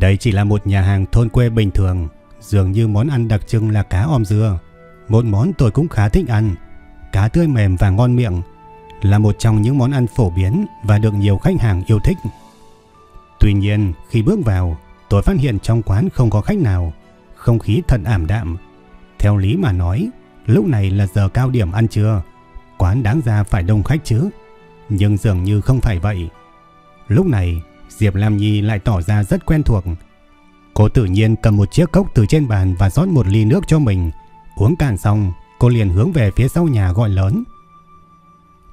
Đây chỉ là một nhà hàng thôn quê bình thường, dường như món ăn đặc trưng là cá om dưa. Một món tôi cũng khá thích ăn. Cá tươi mềm và ngon miệng, là một trong những món ăn phổ biến và được nhiều khách hàng yêu thích. Tuy nhiên, khi bước vào, tôi phát hiện trong quán không có khách nào, không khí thật ảm đạm. Theo lý mà nói, lúc này là giờ cao điểm ăn trưa, quán đáng ra phải đông khách chứ, nhưng dường như không phải vậy. Lúc này, Diệp Lam Nhi lại tỏ ra rất quen thuộc. Cô tự nhiên cầm một chiếc cốc từ trên bàn và rót một ly nước cho mình. Uống cạn xong, cô liền hướng về phía sau nhà gọi lớn.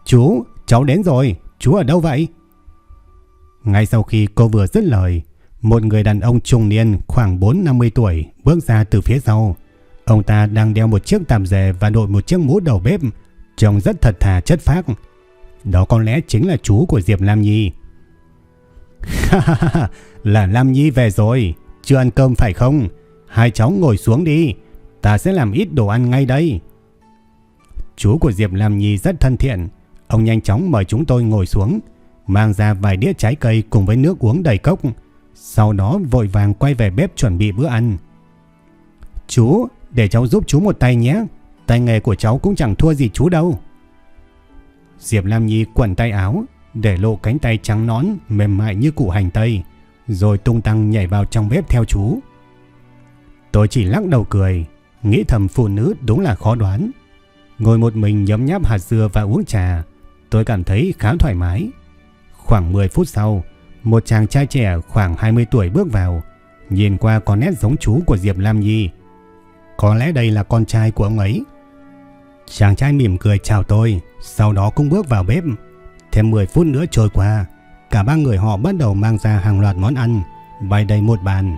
Chú, cháu đến rồi, chú ở đâu vậy? Ngay sau khi cô vừa dứt lời, một người đàn ông trung niên khoảng 4-50 tuổi bước ra từ phía sau. Ông ta đang đeo một chiếc tạp dề và đội một chiếc mũ đầu bếp, trông rất thật thà chất phác. Đó có lẽ chính là chú của Diệp Lam Nhi. là Lam Nhi về rồi, chưa ăn cơm phải không? Hai cháu ngồi xuống đi, ta sẽ làm ít đồ ăn ngay đây. Chú của Diệp Lam Nhi rất thân thiện, ông nhanh chóng mời chúng tôi ngồi xuống, mang ra vài đĩa trái cây cùng với nước uống đầy cốc, sau đó vội vàng quay về bếp chuẩn bị bữa ăn. Chú, để cháu giúp chú một tay nhé, tay nghề của cháu cũng chẳng thua gì chú đâu. Diệp Lam Nhi quần tay áo, để lộ cánh tay trắng nón mềm mại như củ hành tây, rồi tung tăng nhảy vào trong bếp theo chú. Tôi chỉ lắc đầu cười, nghĩ thầm phụ nữ đúng là khó đoán. Ngồi một mình nhấm nháp hạt dưa và uống trà, tôi cảm thấy khá thoải mái. Khoảng 10 phút sau, một chàng trai trẻ khoảng 20 tuổi bước vào, nhìn qua có nét giống chú của Diệp Lam Nhi. Có lẽ đây là con trai của ông ấy. Chàng trai mỉm cười chào tôi, sau đó cũng bước vào bếp. Thêm 10 phút nữa trôi qua, cả ba người họ bắt đầu mang ra hàng loạt món ăn, bày đầy một bàn.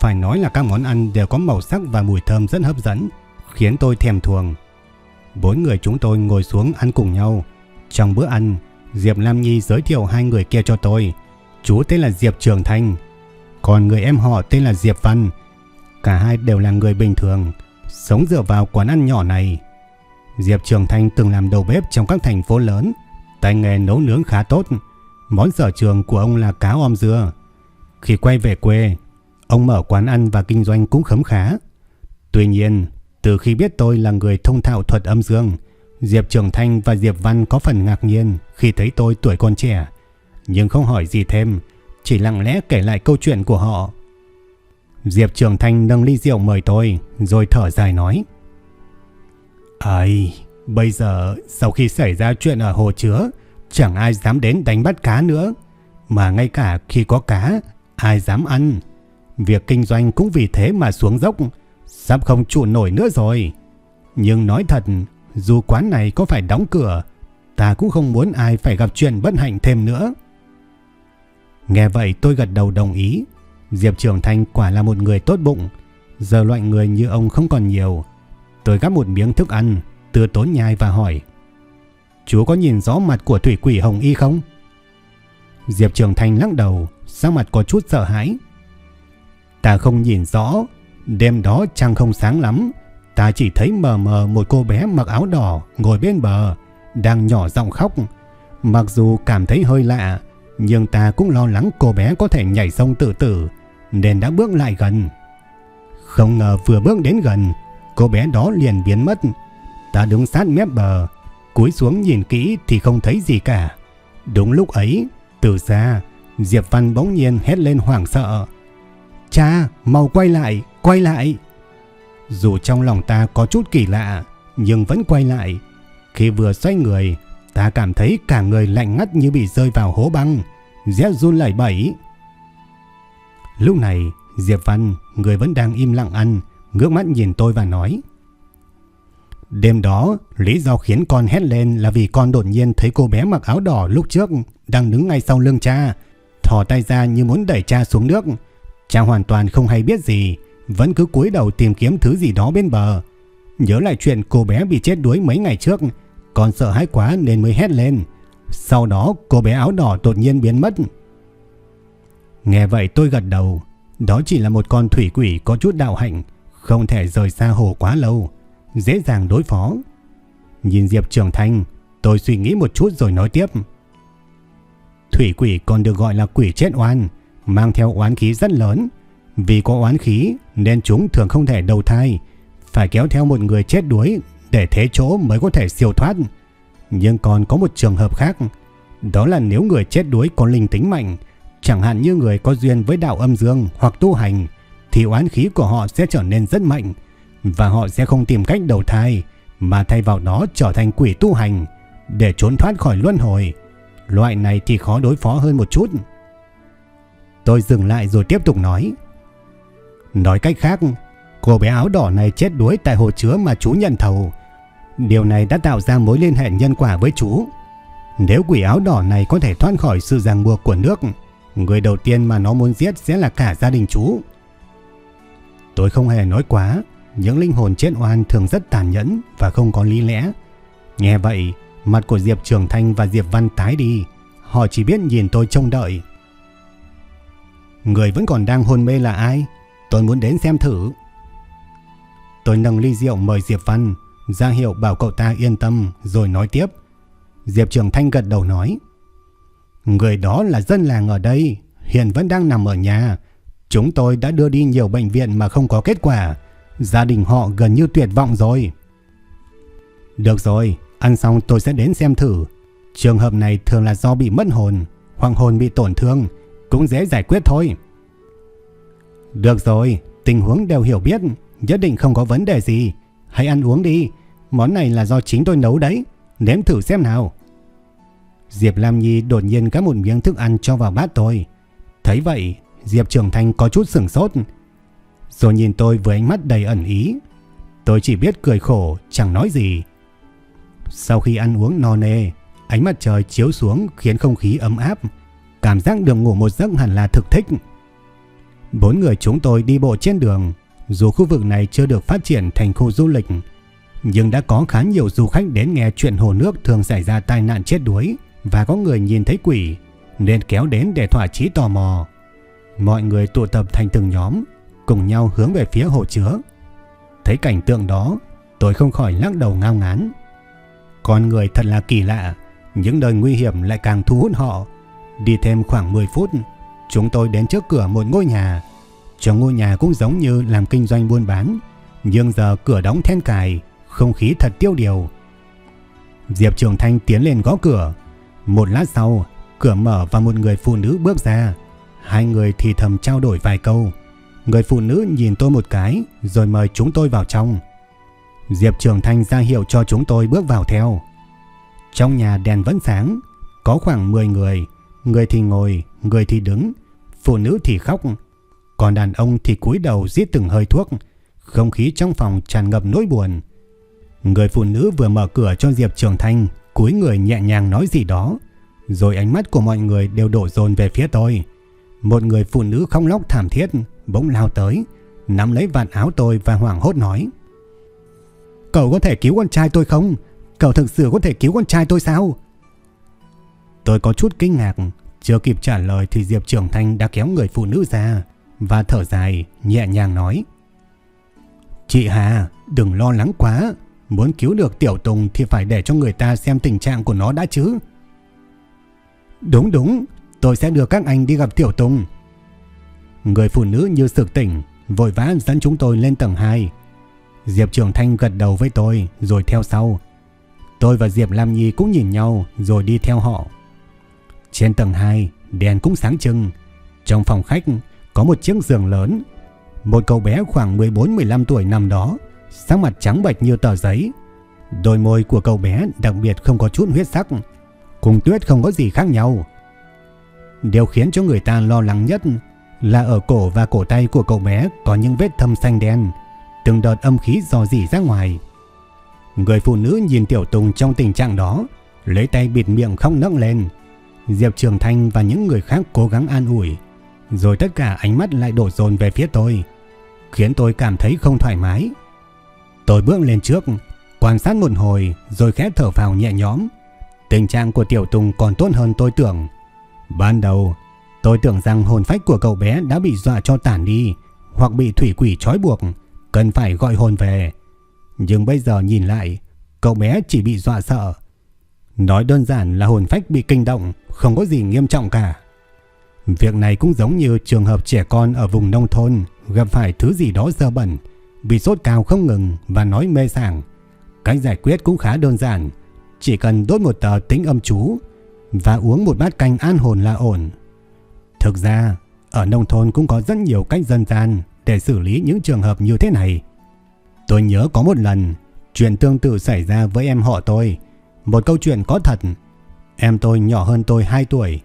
Phải nói là các món ăn đều có màu sắc và mùi thơm rất hấp dẫn, khiến tôi thèm thuồng. Bốn người chúng tôi ngồi xuống ăn cùng nhau. Trong bữa ăn, Diệp Lam Nhi giới thiệu hai người kia cho tôi. Chú tên là Diệp Trường Thanh, còn người em họ tên là Diệp Văn. Cả hai đều là người bình thường, sống dựa vào quán ăn nhỏ này. Diệp Trường Thanh từng làm đầu bếp trong các thành phố lớn, tay nghề nấu nướng khá tốt. Món sở trường của ông là cá om dưa. Khi quay về quê, ông mở quán ăn và kinh doanh cũng khấm khá. Tuy nhiên, từ khi biết tôi là người thông thạo thuật âm dương, Diệp Trường Thanh và Diệp Văn có phần ngạc nhiên khi thấy tôi tuổi còn trẻ, nhưng không hỏi gì thêm, chỉ lặng lẽ kể lại câu chuyện của họ. Diệp Trường Thanh nâng ly rượu mời tôi, rồi thở dài nói. Ây, bây giờ sau khi xảy ra chuyện ở hồ chứa, chẳng ai dám đến đánh bắt cá nữa, mà ngay cả khi có cá, ai dám ăn. Việc kinh doanh cũng vì thế mà xuống dốc, sắp không trụ nổi nữa rồi. Nhưng nói thật, dù quán này có phải đóng cửa, ta cũng không muốn ai phải gặp chuyện bất hạnh thêm nữa. Nghe vậy tôi gật đầu đồng ý. Diệp Trường Thanh quả là một người tốt bụng. Giờ loại người như ông không còn nhiều. Tôi gắp một miếng thức ăn, từ tốn nhai và hỏi. Chú có nhìn rõ mặt của thủy quỷ Hồng Y không? Diệp Trường Thanh lắc đầu, sắc mặt có chút sợ hãi. Ta không nhìn rõ, đêm đó trăng không sáng lắm. Ta chỉ thấy mờ mờ một cô bé mặc áo đỏ ngồi bên bờ, đang nhỏ giọng khóc. Mặc dù cảm thấy hơi lạ, nhưng ta cũng lo lắng cô bé có thể nhảy sông tự tử, nên đã bước lại gần. Không ngờ vừa bước đến gần, cô bé đó liền biến mất. Ta đứng sát mép bờ, cúi xuống nhìn kỹ thì không thấy gì cả. Đúng lúc ấy, từ xa, Diệp Văn bỗng nhiên hét lên hoảng sợ. Cha, mau quay lại, quay lại. Dù trong lòng ta có chút kỳ lạ, nhưng vẫn quay lại. Khi vừa xoay người, ta cảm thấy cả người lạnh ngắt như bị rơi vào hố băng, rét run lẩy bẩy. Lúc này, Diệp Văn, người vẫn đang im lặng ăn, ngước mắt nhìn tôi và nói. Đêm đó, lý do khiến con hét lên là vì con đột nhiên thấy cô bé mặc áo đỏ lúc trước đang đứng ngay sau lưng cha, thò tay ra như muốn đẩy cha xuống nước. Cha hoàn toàn không hay biết gì, vẫn cứ cúi đầu tìm kiếm thứ gì đó bên bờ. Nhớ lại chuyện cô bé bị chết đuối mấy ngày trước, con sợ hãi quá nên mới hét lên. Sau đó cô bé áo đỏ đột nhiên biến mất. Nghe vậy tôi gật đầu, đó chỉ là một con thủy quỷ có chút đạo hạnh, không thể rời xa hồ quá lâu, dễ dàng đối phó. Nhìn Diệp Trường Thanh, tôi suy nghĩ một chút rồi nói tiếp. Thủy quỷ còn được gọi là quỷ chết oan, mang theo oán khí rất lớn. Vì có oán khí nên chúng thường không thể đầu thai, phải kéo theo một người chết đuối để thế chỗ mới có thể siêu thoát. Nhưng còn có một trường hợp khác, đó là nếu người chết đuối có linh tính mạnh, chẳng hạn như người có duyên với đạo âm dương hoặc tu hành, thì oán khí của họ sẽ trở nên rất mạnh và họ sẽ không tìm cách đầu thai mà thay vào đó trở thành quỷ tu hành để trốn thoát khỏi luân hồi. Loại này thì khó đối phó hơn một chút. Tôi dừng lại rồi tiếp tục nói. Nói cách khác, cô bé áo đỏ này chết đuối tại hồ chứa mà chú nhận thầu. Điều này đã tạo ra mối liên hệ nhân quả với chú. Nếu quỷ áo đỏ này có thể thoát khỏi sự ràng buộc của nước, người đầu tiên mà nó muốn giết sẽ là cả gia đình chú. Tôi không hề nói quá, những linh hồn chết oan thường rất tàn nhẫn và không có lý lẽ. Nghe vậy, mặt của Diệp Trường Thanh và Diệp Văn tái đi, họ chỉ biết nhìn tôi trông đợi. Người vẫn còn đang hôn mê là ai? Tôi muốn đến xem thử. Tôi nâng ly rượu mời Diệp Văn, ra hiệu bảo cậu ta yên tâm rồi nói tiếp. Diệp Trường Thanh gật đầu nói. Người đó là dân làng ở đây, hiện vẫn đang nằm ở nhà. Chúng tôi đã đưa đi nhiều bệnh viện mà không có kết quả. Gia đình họ gần như tuyệt vọng rồi. Được rồi, ăn xong tôi sẽ đến xem thử. Trường hợp này thường là do bị mất hồn, hoặc hồn bị tổn thương, cũng dễ giải quyết thôi. Được rồi, tình huống đều hiểu biết, nhất định không có vấn đề gì. Hãy ăn uống đi, món này là do chính tôi nấu đấy, nếm thử xem nào. Diệp Lam Nhi đột nhiên gắp một miếng thức ăn cho vào bát tôi. Thấy vậy, Diệp Trường Thanh có chút sửng sốt. Rồi nhìn tôi với ánh mắt đầy ẩn ý. Tôi chỉ biết cười khổ, chẳng nói gì. Sau khi ăn uống no nê, ánh mặt trời chiếu xuống khiến không khí ấm áp. Cảm giác được ngủ một giấc hẳn là thực thích. Bốn người chúng tôi đi bộ trên đường. Dù khu vực này chưa được phát triển thành khu du lịch, nhưng đã có khá nhiều du khách đến nghe chuyện hồ nước thường xảy ra tai nạn chết đuối và có người nhìn thấy quỷ nên kéo đến để thỏa chí tò mò. Mọi người tụ tập thành từng nhóm, cùng nhau hướng về phía hồ chứa. Thấy cảnh tượng đó, tôi không khỏi lắc đầu ngao ngán. Con người thật là kỳ lạ, những đời nguy hiểm lại càng thu hút họ. Đi thêm khoảng 10 phút, chúng tôi đến trước cửa một ngôi nhà. Trong ngôi nhà cũng giống như làm kinh doanh buôn bán, nhưng giờ cửa đóng then cài, không khí thật tiêu điều. Diệp Trường Thanh tiến lên gõ cửa. Một lát sau, cửa mở và một người phụ nữ bước ra. Hai người thì thầm trao đổi vài câu. Người phụ nữ nhìn tôi một cái rồi mời chúng tôi vào trong. Diệp Trường Thanh ra hiệu cho chúng tôi bước vào theo. Trong nhà đèn vẫn sáng, có khoảng 10 người, người thì ngồi, người thì đứng, phụ nữ thì khóc, còn đàn ông thì cúi đầu giết từng hơi thuốc, không khí trong phòng tràn ngập nỗi buồn. Người phụ nữ vừa mở cửa cho Diệp Trường Thanh, cúi người nhẹ nhàng nói gì đó, rồi ánh mắt của mọi người đều đổ dồn về phía tôi. Một người phụ nữ không lóc thảm thiết bỗng lao tới, nắm lấy vạt áo tôi và hoảng hốt nói: "Cậu có thể cứu con trai tôi không? Cậu thực sự có thể cứu con trai tôi sao?" Tôi có chút kinh ngạc, chưa kịp trả lời thì Diệp Trường Thanh đã kéo người phụ nữ ra và thở dài, nhẹ nhàng nói: "Chị Hà, đừng lo lắng quá, muốn cứu được Tiểu Tùng thì phải để cho người ta xem tình trạng của nó đã chứ." Đúng đúng, tôi sẽ đưa các anh đi gặp Tiểu Tùng. Người phụ nữ như sực tỉnh, vội vã dẫn chúng tôi lên tầng 2. Diệp Trường Thanh gật đầu với tôi rồi theo sau. Tôi và Diệp Lam Nhi cũng nhìn nhau rồi đi theo họ. Trên tầng 2, đèn cũng sáng trưng. Trong phòng khách có một chiếc giường lớn. Một cậu bé khoảng 14-15 tuổi nằm đó, sắc mặt trắng bệch như tờ giấy. Đôi môi của cậu bé đặc biệt không có chút huyết sắc, cùng tuyết không có gì khác nhau. Điều khiến cho người ta lo lắng nhất là ở cổ và cổ tay của cậu bé có những vết thâm xanh đen, từng đợt âm khí dò dỉ ra ngoài. Người phụ nữ nhìn Tiểu Tùng trong tình trạng đó, lấy tay bịt miệng không nấc lên. Diệp Trường Thanh và những người khác cố gắng an ủi, rồi tất cả ánh mắt lại đổ dồn về phía tôi, khiến tôi cảm thấy không thoải mái. Tôi bước lên trước, quan sát một hồi rồi khẽ thở phào nhẹ nhõm. Tình trạng của Tiểu Tùng còn tốt hơn tôi tưởng. Ban đầu, tôi tưởng rằng hồn phách của cậu bé đã bị dọa cho tản đi, hoặc bị thủy quỷ trói buộc, cần phải gọi hồn về. Nhưng bây giờ nhìn lại, cậu bé chỉ bị dọa sợ. Nói đơn giản là hồn phách bị kinh động, không có gì nghiêm trọng cả. Việc này cũng giống như trường hợp trẻ con ở vùng nông thôn gặp phải thứ gì đó dơ bẩn, bị sốt cao không ngừng và nói mê sảng. Cách giải quyết cũng khá đơn giản, chỉ cần đốt một tờ tính âm chú và uống một bát canh an hồn là ổn. Thực ra, ở nông thôn cũng có rất nhiều cách dân gian để xử lý những trường hợp như thế này. Tôi nhớ có một lần, chuyện tương tự xảy ra với em họ tôi. Một câu chuyện có thật. Em tôi nhỏ hơn tôi 2 tuổi.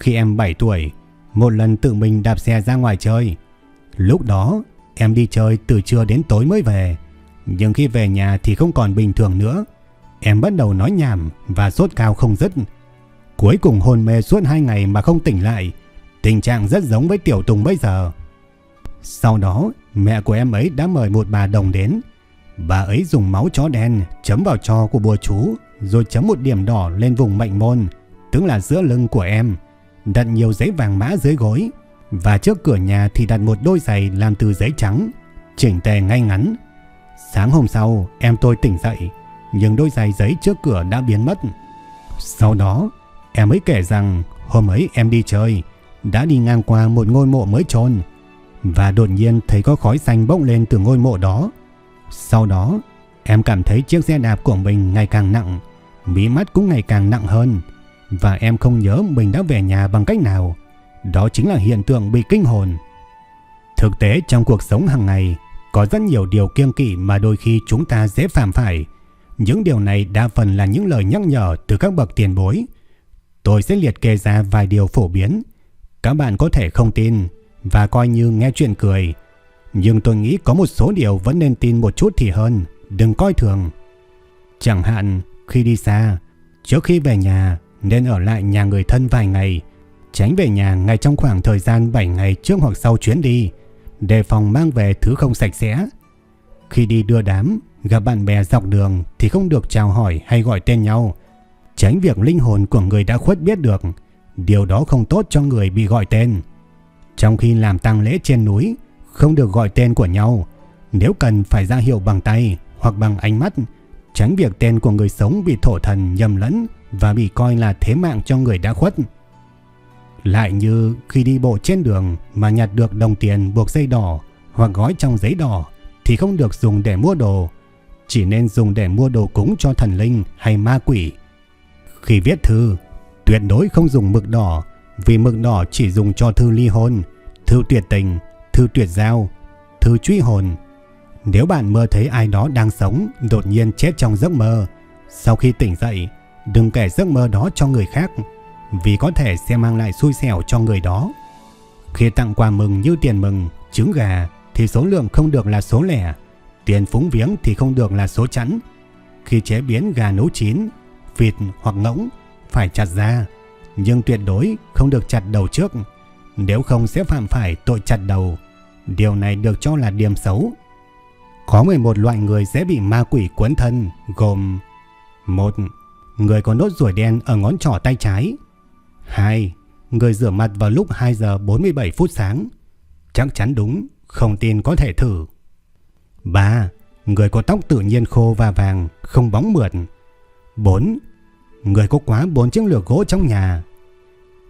Khi em 7 tuổi, một lần tự mình đạp xe ra ngoài chơi. Lúc đó, em đi chơi từ trưa đến tối mới về. Nhưng khi về nhà thì không còn bình thường nữa. Em bắt đầu nói nhảm và sốt cao không dứt. Cuối cùng hôn mê suốt 2 ngày mà không tỉnh lại. Tình trạng rất giống với Tiểu Tùng bây giờ. Sau đó, mẹ của em ấy đã mời một bà đồng đến. Bà ấy dùng máu chó đen chấm vào cho của bùa chú, rồi chấm một điểm đỏ lên vùng mệnh môn, tức là giữa lưng của em. Đặt nhiều giấy vàng mã dưới gối, và trước cửa nhà thì đặt một đôi giày làm từ giấy trắng, chỉnh tề ngay ngắn. Sáng hôm sau, em tôi tỉnh dậy, nhưng đôi giày giấy trước cửa đã biến mất. Sau đó, em ấy kể rằng hôm ấy em đi chơi, đã đi ngang qua một ngôi mộ mới chôn và đột nhiên thấy có khói xanh bốc lên từ ngôi mộ đó. Sau đó, em cảm thấy chiếc xe đạp của mình ngày càng nặng, mí mắt cũng ngày càng nặng hơn và em không nhớ mình đã về nhà bằng cách nào. Đó chính là hiện tượng bị kinh hồn. Thực tế trong cuộc sống hàng ngày có rất nhiều điều kiêng kỵ mà đôi khi chúng ta dễ phạm phải. Những điều này đa phần là những lời nhắc nhở từ các bậc tiền bối. Tôi sẽ liệt kê ra vài điều phổ biến. Các bạn có thể không tin và coi như nghe chuyện cười. Nhưng tôi nghĩ có một số điều vẫn nên tin một chút thì hơn, đừng coi thường. Chẳng hạn khi đi xa, trước khi về nhà nên ở lại nhà người thân vài ngày, tránh về nhà ngay trong khoảng thời gian 7 ngày trước hoặc sau chuyến đi, đề phòng mang về thứ không sạch sẽ. Khi đi đưa đám, gặp bạn bè dọc đường thì không được chào hỏi hay gọi tên nhau, tránh việc linh hồn của người đã khuất biết được, điều đó không tốt cho người bị gọi tên. Trong khi làm tang lễ trên núi, không được gọi tên của nhau, nếu cần phải ra hiệu bằng tay hoặc bằng ánh mắt, tránh việc tên của người sống bị thổ thần nhầm lẫn và bị coi là thế mạng cho người đã khuất. Lại như khi đi bộ trên đường mà nhặt được đồng tiền buộc dây đỏ hoặc gói trong giấy đỏ thì không được dùng để mua đồ, chỉ nên dùng để mua đồ cúng cho thần linh hay ma quỷ. Khi viết thư, tuyệt đối không dùng mực đỏ vì mực đỏ chỉ dùng cho thư ly hôn, thư tuyệt tình, thư tuyệt giao, thư truy hồn. Nếu bạn mơ thấy ai đó đang sống đột nhiên chết trong giấc mơ, sau khi tỉnh dậy, đừng kể giấc mơ đó cho người khác, vì có thể sẽ mang lại xui xẻo cho người đó. Khi tặng quà mừng như tiền mừng, trứng gà thì số lượng không được là số lẻ, tiền phúng viếng thì không được là số chẵn. Khi chế biến gà nấu chín, vịt hoặc ngỗng phải chặt ra nhưng tuyệt đối không được chặt đầu trước, nếu không sẽ phạm phải tội chặt đầu. Điều này được cho là điểm xấu. Có 11 loại người sẽ bị ma quỷ cuốn thân, gồm 1. Người có nốt ruồi đen ở ngón trỏ tay trái 2. Người rửa mặt vào lúc 2 giờ 47 phút sáng Chắc chắn đúng, không tin có thể thử 3. Người có tóc tự nhiên khô và vàng, không bóng mượt 4. Người có quá 4 chiếc lược gỗ trong nhà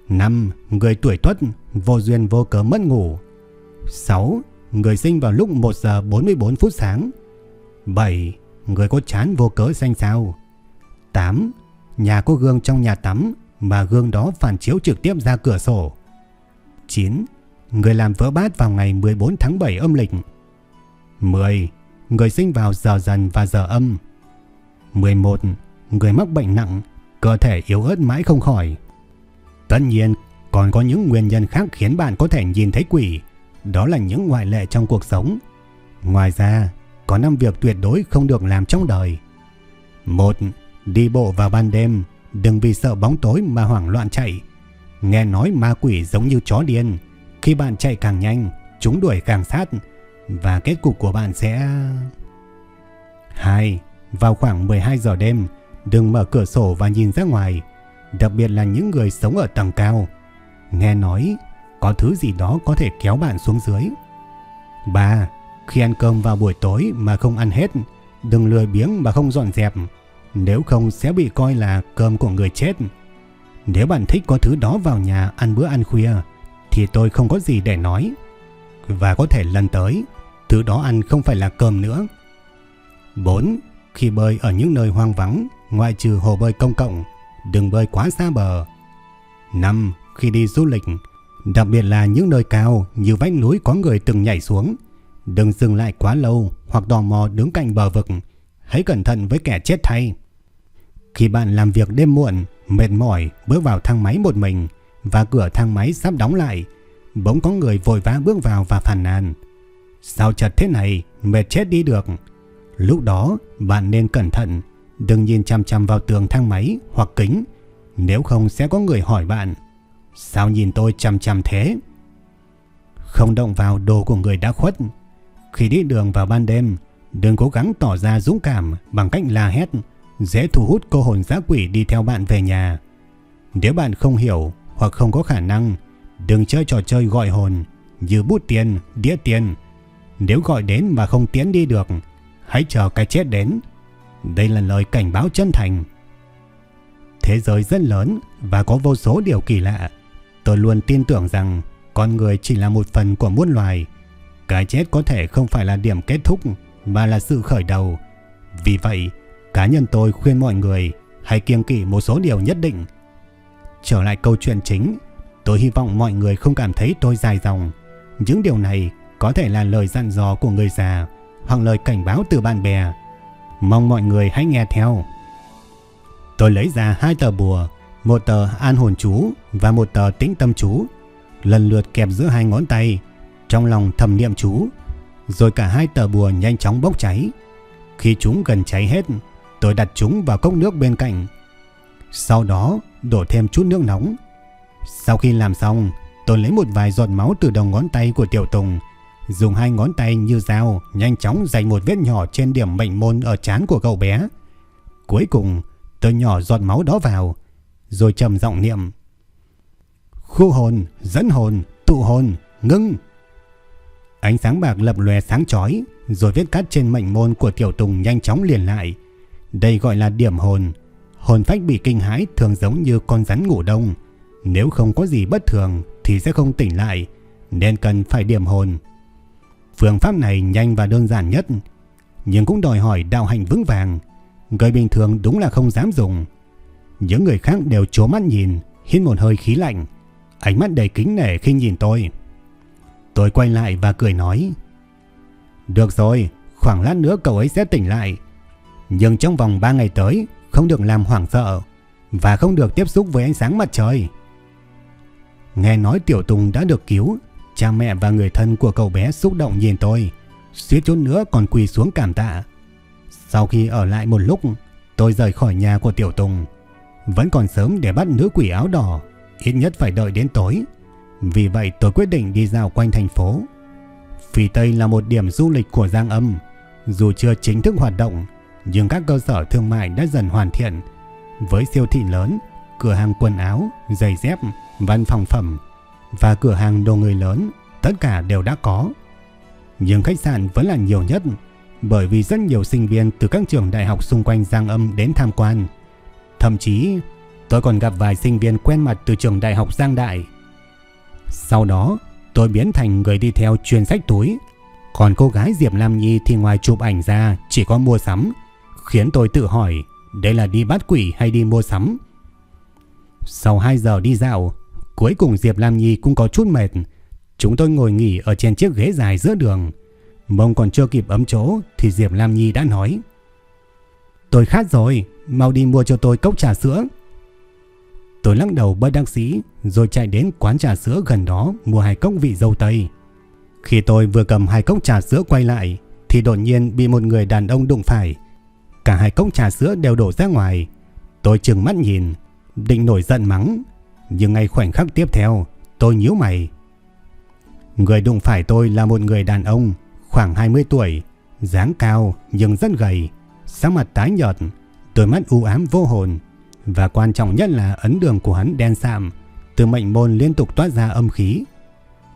5. Người tuổi tuất, Vô duyên vô cớ mất ngủ 6. Người sinh vào lúc 1 giờ 44 phút sáng 7. Người có chán vô cớ xanh sao 8. Nhà có gương trong nhà tắm, Mà gương đó phản chiếu trực tiếp ra cửa sổ 9. Người làm vỡ bát vào ngày 14 tháng 7 âm lịch 10. Người sinh vào giờ dần và giờ âm 11. Người mắc bệnh nặng cơ thể yếu ớt mãi không khỏi. Tất nhiên, còn có những nguyên nhân khác khiến bạn có thể nhìn thấy quỷ, đó là những ngoại lệ trong cuộc sống. Ngoài ra, có năm việc tuyệt đối không được làm trong đời. Một, đi bộ vào ban đêm, đừng vì sợ bóng tối mà hoảng loạn chạy. Nghe nói ma quỷ giống như chó điên, khi bạn chạy càng nhanh, chúng đuổi càng sát và kết cục của bạn sẽ 2. Vào khoảng 12 giờ đêm, đừng mở cửa sổ và nhìn ra ngoài, đặc biệt là những người sống ở tầng cao. Nghe nói có thứ gì đó có thể kéo bạn xuống dưới. 3. Khi ăn cơm vào buổi tối mà không ăn hết, đừng lười biếng mà không dọn dẹp, nếu không sẽ bị coi là cơm của người chết. Nếu bạn thích có thứ đó vào nhà ăn bữa ăn khuya, thì tôi không có gì để nói. Và có thể lần tới, thứ đó ăn không phải là cơm nữa. 4. Khi bơi ở những nơi hoang vắng, ngoại trừ hồ bơi công cộng, đừng bơi quá xa bờ. 5. Khi đi du lịch, đặc biệt là những nơi cao như vách núi có người từng nhảy xuống, đừng dừng lại quá lâu hoặc tò mò đứng cạnh bờ vực, hãy cẩn thận với kẻ chết thay. Khi bạn làm việc đêm muộn, mệt mỏi bước vào thang máy một mình và cửa thang máy sắp đóng lại, bỗng có người vội vã bước vào và phàn nàn. Sao chật thế này, mệt chết đi được. Lúc đó bạn nên cẩn thận, đừng nhìn chằm chằm vào tường thang máy hoặc kính, nếu không sẽ có người hỏi bạn. Sao nhìn tôi chằm chằm thế? Không động vào đồ của người đã khuất. Khi đi đường vào ban đêm, đừng cố gắng tỏ ra dũng cảm bằng cách la hét, dễ thu hút cô hồn dã quỷ đi theo bạn về nhà. Nếu bạn không hiểu hoặc không có khả năng, đừng chơi trò chơi gọi hồn như bút tiền, đĩa tiền. Nếu gọi đến mà không tiến đi được, hãy chờ cái chết đến. Đây là lời cảnh báo chân thành. Thế giới rất lớn và có vô số điều kỳ lạ. Tôi luôn tin tưởng rằng con người chỉ là một phần của muôn loài. Cái chết có thể không phải là điểm kết thúc mà là sự khởi đầu. Vì vậy, cá nhân tôi khuyên mọi người hãy kiêng kỵ một số điều nhất định. Trở lại câu chuyện chính, tôi hy vọng mọi người không cảm thấy tôi dài dòng. Những điều này có thể là lời dặn dò của người già hoặc lời cảnh báo từ bạn bè. Mong mọi người hãy nghe theo. Tôi lấy ra hai tờ bùa, một tờ an hồn chú và một tờ tĩnh tâm chú, lần lượt kẹp giữa hai ngón tay, trong lòng thầm niệm chú, rồi cả hai tờ bùa nhanh chóng bốc cháy. Khi chúng gần cháy hết, tôi đặt chúng vào cốc nước bên cạnh. Sau đó, đổ thêm chút nước nóng. Sau khi làm xong, tôi lấy một vài giọt máu từ đầu ngón tay của Tiểu Tùng, dùng hai ngón tay như dao nhanh chóng dành một vết nhỏ trên điểm mệnh môn ở trán của cậu bé. Cuối cùng, tôi nhỏ giọt máu đó vào, rồi trầm giọng niệm. Khu hồn, dẫn hồn, tụ hồn, ngưng. Ánh sáng bạc lập lòe sáng chói, rồi vết cắt trên mệnh môn của Tiểu Tùng nhanh chóng liền lại. Đây gọi là điểm hồn. Hồn phách bị kinh hãi thường giống như con rắn ngủ đông. Nếu không có gì bất thường thì sẽ không tỉnh lại, nên cần phải điểm hồn. Phương pháp này nhanh và đơn giản nhất, nhưng cũng đòi hỏi đạo hành vững vàng. Người bình thường đúng là không dám dùng. Những người khác đều chố mắt nhìn, hít một hơi khí lạnh, ánh mắt đầy kính nể khi nhìn tôi. Tôi quay lại và cười nói, Được rồi, khoảng lát nữa cậu ấy sẽ tỉnh lại. Nhưng trong vòng 3 ngày tới, không được làm hoảng sợ và không được tiếp xúc với ánh sáng mặt trời. Nghe nói Tiểu Tùng đã được cứu, cha mẹ và người thân của cậu bé xúc động nhìn tôi, suýt chút nữa còn quỳ xuống cảm tạ. Sau khi ở lại một lúc, tôi rời khỏi nhà của Tiểu Tùng. Vẫn còn sớm để bắt nữ quỷ áo đỏ, ít nhất phải đợi đến tối. Vì vậy tôi quyết định đi dạo quanh thành phố. Phì Tây là một điểm du lịch của Giang Âm. Dù chưa chính thức hoạt động, nhưng các cơ sở thương mại đã dần hoàn thiện. Với siêu thị lớn, cửa hàng quần áo, giày dép, văn phòng phẩm và cửa hàng đồ người lớn, tất cả đều đã có. Nhưng khách sạn vẫn là nhiều nhất, bởi vì rất nhiều sinh viên từ các trường đại học xung quanh Giang Âm đến tham quan. Thậm chí, tôi còn gặp vài sinh viên quen mặt từ trường đại học Giang Đại. Sau đó, tôi biến thành người đi theo chuyên sách túi. Còn cô gái Diệp Lam Nhi thì ngoài chụp ảnh ra chỉ có mua sắm, khiến tôi tự hỏi đây là đi bắt quỷ hay đi mua sắm. Sau 2 giờ đi dạo, cuối cùng Diệp Lam Nhi cũng có chút mệt. Chúng tôi ngồi nghỉ ở trên chiếc ghế dài giữa đường. Mông còn chưa kịp ấm chỗ thì Diệp Lam Nhi đã nói. Tôi khát rồi, mau đi mua cho tôi cốc trà sữa. Tôi lắc đầu bất đắc sĩ rồi chạy đến quán trà sữa gần đó mua hai cốc vị dâu tây. Khi tôi vừa cầm hai cốc trà sữa quay lại thì đột nhiên bị một người đàn ông đụng phải. Cả hai cốc trà sữa đều đổ ra ngoài. Tôi chừng mắt nhìn, định nổi giận mắng. Nhưng ngay khoảnh khắc tiếp theo, tôi nhíu mày. Người đụng phải tôi là một người đàn ông khoảng 20 tuổi, dáng cao nhưng rất gầy, sắc mặt tái nhợt, đôi mắt u ám vô hồn. Và quan trọng nhất là ấn đường của hắn đen sạm, từ mệnh môn liên tục toát ra âm khí.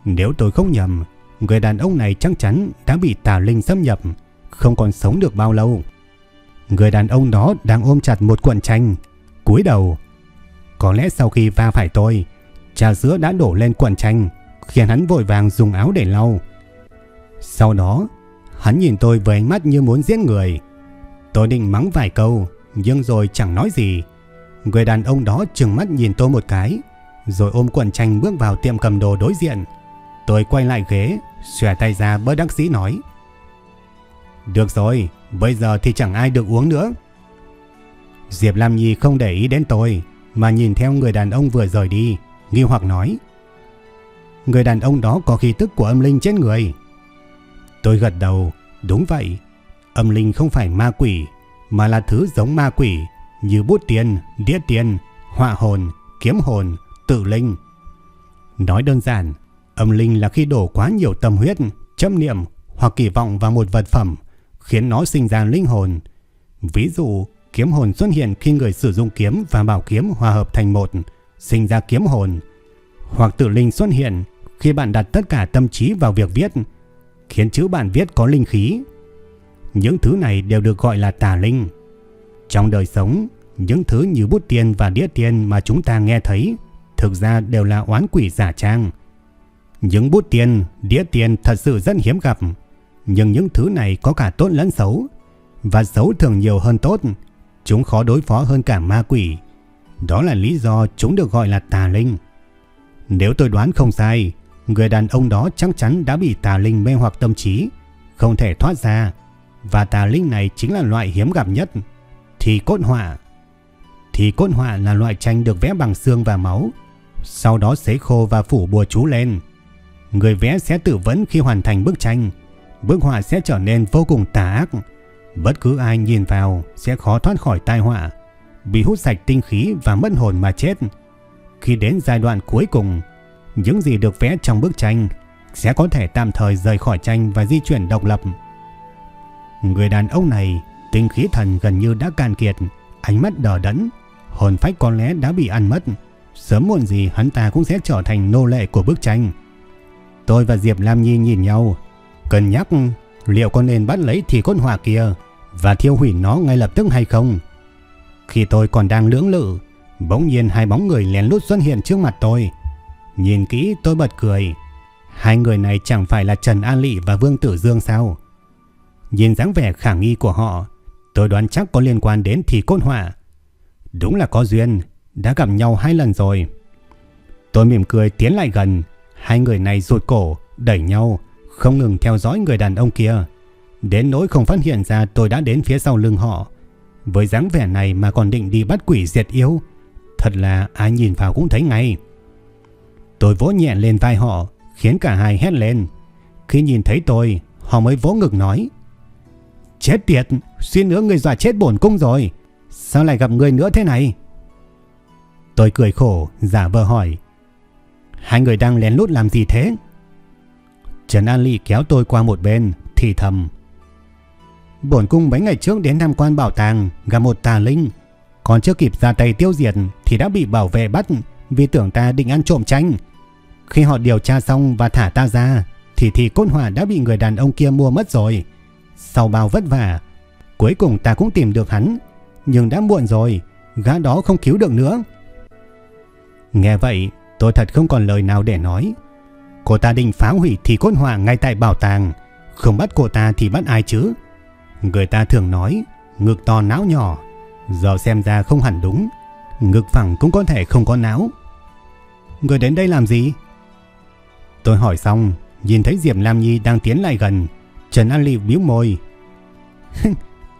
Nếu tôi không nhầm, người đàn ông này chắc chắn đã bị tà linh xâm nhập, không còn sống được bao lâu. Người đàn ông đó đang ôm chặt một cuộn tranh, cúi đầu. Có lẽ sau khi va phải tôi, trà sữa đã đổ lên quần tranh, khiến hắn vội vàng dùng áo để lau. Sau đó, hắn nhìn tôi với ánh mắt như muốn giết người. Tôi định mắng vài câu, nhưng rồi chẳng nói gì. Người đàn ông đó trừng mắt nhìn tôi một cái, rồi ôm quần tranh bước vào tiệm cầm đồ đối diện. Tôi quay lại ghế, xòe tay ra bớt đắc sĩ nói. Được rồi, bây giờ thì chẳng ai được uống nữa. Diệp Lam Nhi không để ý đến tôi, mà nhìn theo người đàn ông vừa rời đi, nghi hoặc nói. Người đàn ông đó có khí tức của âm linh trên người. Tôi gật đầu, đúng vậy. Âm linh không phải ma quỷ, mà là thứ giống ma quỷ như bút tiền, đĩa tiền, họa hồn, kiếm hồn, tự linh. Nói đơn giản, âm linh là khi đổ quá nhiều tâm huyết, châm niệm hoặc kỳ vọng vào một vật phẩm, khiến nó sinh ra linh hồn. Ví dụ, kiếm hồn xuất hiện khi người sử dụng kiếm và bảo kiếm hòa hợp thành một, sinh ra kiếm hồn. Hoặc tự linh xuất hiện khi bạn đặt tất cả tâm trí vào việc viết, khiến chữ bạn viết có linh khí. Những thứ này đều được gọi là tà linh. Trong đời sống, những thứ như bút tiền và đĩa tiền mà chúng ta nghe thấy thực ra đều là oán quỷ giả trang. Những bút tiền, đĩa tiền thật sự rất hiếm gặp, nhưng những thứ này có cả tốt lẫn xấu, và xấu thường nhiều hơn tốt, chúng khó đối phó hơn cả ma quỷ. Đó là lý do chúng được gọi là tà linh. Nếu tôi đoán không sai, người đàn ông đó chắc chắn đã bị tà linh mê hoặc tâm trí, không thể thoát ra, và tà linh này chính là loại hiếm gặp nhất, thì cốt họa. Thì cốt họa là loại tranh được vẽ bằng xương và máu, sau đó sấy khô và phủ bùa chú lên. Người vẽ sẽ tự vấn khi hoàn thành bức tranh, bức họa sẽ trở nên vô cùng tà ác. Bất cứ ai nhìn vào sẽ khó thoát khỏi tai họa, bị hút sạch tinh khí và mất hồn mà chết. Khi đến giai đoạn cuối cùng, những gì được vẽ trong bức tranh sẽ có thể tạm thời rời khỏi tranh và di chuyển độc lập. Người đàn ông này, tinh khí thần gần như đã cạn kiệt, ánh mắt đỏ đẫn, hồn phách có lẽ đã bị ăn mất. Sớm muộn gì hắn ta cũng sẽ trở thành nô lệ của bức tranh. Tôi và Diệp Lam Nhi nhìn nhau, cân nhắc liệu có nên bắt lấy thì côn hỏa kia và thiêu hủy nó ngay lập tức hay không. Khi tôi còn đang lưỡng lự, bỗng nhiên hai bóng người lén lút xuất hiện trước mặt tôi. Nhìn kỹ tôi bật cười. Hai người này chẳng phải là Trần An Lị và Vương Tử Dương sao? Nhìn dáng vẻ khả nghi của họ, tôi đoán chắc có liên quan đến thì côn hỏa. Đúng là có duyên, đã gặp nhau hai lần rồi. Tôi mỉm cười tiến lại gần, hai người này rụt cổ, đẩy nhau, không ngừng theo dõi người đàn ông kia. Đến nỗi không phát hiện ra tôi đã đến phía sau lưng họ. Với dáng vẻ này mà còn định đi bắt quỷ diệt yêu, thật là ai nhìn vào cũng thấy ngay. Tôi vỗ nhẹ lên vai họ, khiến cả hai hét lên. Khi nhìn thấy tôi, họ mới vỗ ngực nói. Chết tiệt, xuyên nữa người dọa chết bổn cung rồi. Sao lại gặp người nữa thế này? Tôi cười khổ, giả vờ hỏi. Hai người đang lén lút làm gì thế? Trần An Ly kéo tôi qua một bên, thì thầm. Bổn cung mấy ngày trước đến tham quan bảo tàng, gặp một tà linh. Còn chưa kịp ra tay tiêu diệt thì đã bị bảo vệ bắt vì tưởng ta định ăn trộm tranh. Khi họ điều tra xong và thả ta ra, thì thì côn hỏa đã bị người đàn ông kia mua mất rồi. Sau bao vất vả, cuối cùng ta cũng tìm được hắn. Nhưng đã muộn rồi, gã đó không cứu được nữa. Nghe vậy, tôi thật không còn lời nào để nói. Cô ta định phá hủy thì cốt hỏa ngay tại bảo tàng. Không bắt cô ta thì bắt ai chứ? Người ta thường nói, ngực to não nhỏ. Giờ xem ra không hẳn đúng. Ngực phẳng cũng có thể không có não. Người đến đây làm gì? Tôi hỏi xong, nhìn thấy Diệp Lam Nhi đang tiến lại gần. Trần An Ly biếu môi.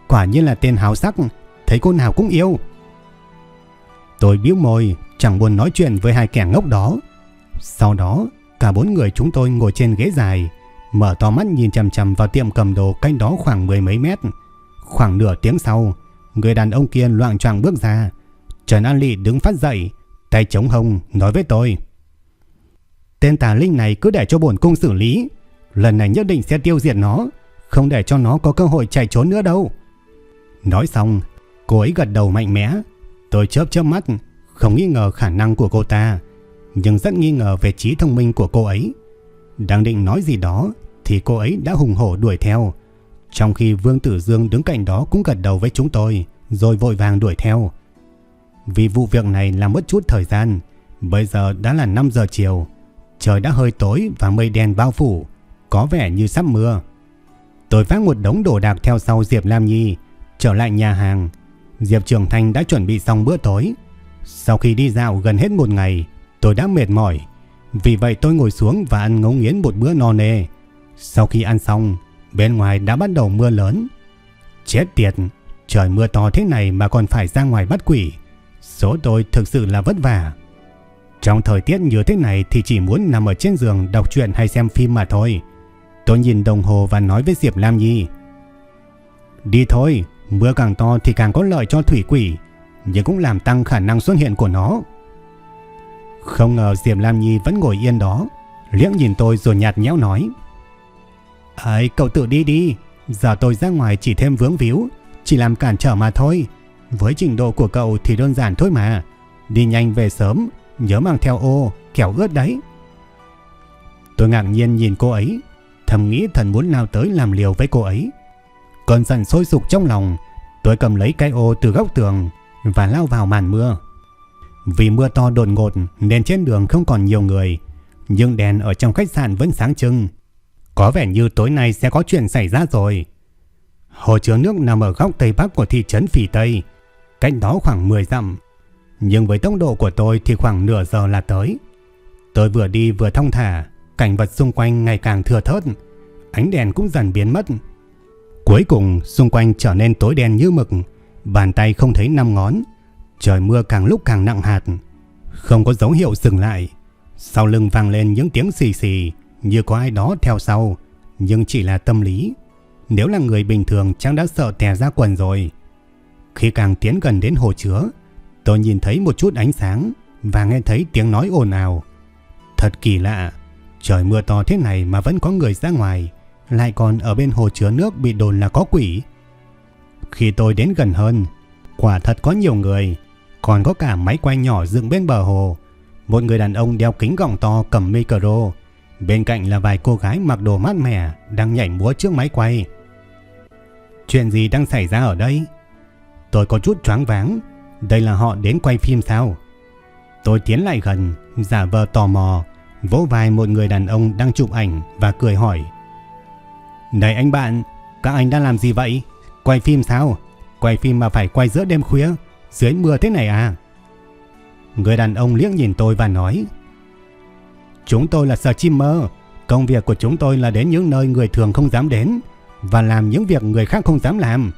Quả nhiên là tên hào sắc, thấy cô nào cũng yêu. Tôi biếu môi, chẳng buồn nói chuyện với hai kẻ ngốc đó. Sau đó, cả bốn người chúng tôi ngồi trên ghế dài, mở to mắt nhìn chằm chằm vào tiệm cầm đồ cách đó khoảng mười mấy mét. Khoảng nửa tiếng sau, người đàn ông kia loạn choạng bước ra. Trần An Lị đứng phát dậy, tay chống hông nói với tôi. Tên tà linh này cứ để cho bổn cung xử lý. Lần này nhất định sẽ tiêu diệt nó, không để cho nó có cơ hội chạy trốn nữa đâu. Nói xong, cô ấy gật đầu mạnh mẽ. Tôi chớp chớp mắt, không nghi ngờ khả năng của cô ta, nhưng rất nghi ngờ về trí thông minh của cô ấy. Đang định nói gì đó thì cô ấy đã hùng hổ đuổi theo. Trong khi Vương Tử Dương đứng cạnh đó cũng gật đầu với chúng tôi, rồi vội vàng đuổi theo. Vì vụ việc này làm mất chút thời gian, bây giờ đã là 5 giờ chiều. Trời đã hơi tối và mây đen bao phủ, có vẻ như sắp mưa. Tôi vác một đống đồ đạc theo sau Diệp Lam Nhi, trở lại nhà hàng. Diệp Trường Thanh đã chuẩn bị xong bữa tối. Sau khi đi dạo gần hết một ngày, tôi đã mệt mỏi. Vì vậy tôi ngồi xuống và ăn ngấu nghiến một bữa no nê. Sau khi ăn xong, bên ngoài đã bắt đầu mưa lớn. Chết tiệt, trời mưa to thế này mà còn phải ra ngoài bắt quỷ. Số tôi thực sự là vất vả. Trong thời tiết như thế này thì chỉ muốn nằm ở trên giường đọc truyện hay xem phim mà thôi. Tôi nhìn đồng hồ và nói với Diệp Lam Nhi. Đi thôi, mưa càng to thì càng có lợi cho thủy quỷ, nhưng cũng làm tăng khả năng xuất hiện của nó. Không ngờ Diệp Lam Nhi vẫn ngồi yên đó, liếc nhìn tôi rồi nhạt nhẽo nói. Ấy, cậu tự đi đi, giờ tôi ra ngoài chỉ thêm vướng víu, chỉ làm cản trở mà thôi. Với trình độ của cậu thì đơn giản thôi mà. Đi nhanh về sớm, nhớ mang theo ô, kẻo ướt đấy. Tôi ngạc nhiên nhìn cô ấy, thầm nghĩ thần muốn lao tới làm liều với cô ấy. Cơn giận sôi sục trong lòng, tôi cầm lấy cái ô từ góc tường và lao vào màn mưa. Vì mưa to đột ngột nên trên đường không còn nhiều người, nhưng đèn ở trong khách sạn vẫn sáng trưng. Có vẻ như tối nay sẽ có chuyện xảy ra rồi. Hồ chứa nước nằm ở góc tây bắc của thị trấn Phỉ Tây, cách đó khoảng 10 dặm. Nhưng với tốc độ của tôi thì khoảng nửa giờ là tới. Tôi vừa đi vừa thong thả, cảnh vật xung quanh ngày càng thừa thớt, ánh đèn cũng dần biến mất. Cuối cùng xung quanh trở nên tối đen như mực, bàn tay không thấy năm ngón. Trời mưa càng lúc càng nặng hạt, không có dấu hiệu dừng lại. Sau lưng vang lên những tiếng xì xì như có ai đó theo sau, nhưng chỉ là tâm lý. Nếu là người bình thường chắc đã sợ tè ra quần rồi. Khi càng tiến gần đến hồ chứa, tôi nhìn thấy một chút ánh sáng và nghe thấy tiếng nói ồn ào. Thật kỳ lạ, trời mưa to thế này mà vẫn có người ra ngoài, lại còn ở bên hồ chứa nước bị đồn là có quỷ. Khi tôi đến gần hơn, quả thật có nhiều người, còn có cả máy quay nhỏ dựng bên bờ hồ. Một người đàn ông đeo kính gọng to cầm micro, bên cạnh là vài cô gái mặc đồ mát mẻ đang nhảy múa trước máy quay. Chuyện gì đang xảy ra ở đây? Tôi có chút choáng váng. Đây là họ đến quay phim sao? Tôi tiến lại gần, giả vờ tò mò, vỗ vai một người đàn ông đang chụp ảnh và cười hỏi. Này anh bạn, các anh đang làm gì vậy? Quay phim sao? Quay phim mà phải quay giữa đêm khuya, dưới mưa thế này à? Người đàn ông liếc nhìn tôi và nói. Chúng tôi là sở chim mơ. Công việc của chúng tôi là đến những nơi người thường không dám đến và làm những việc người khác không dám làm.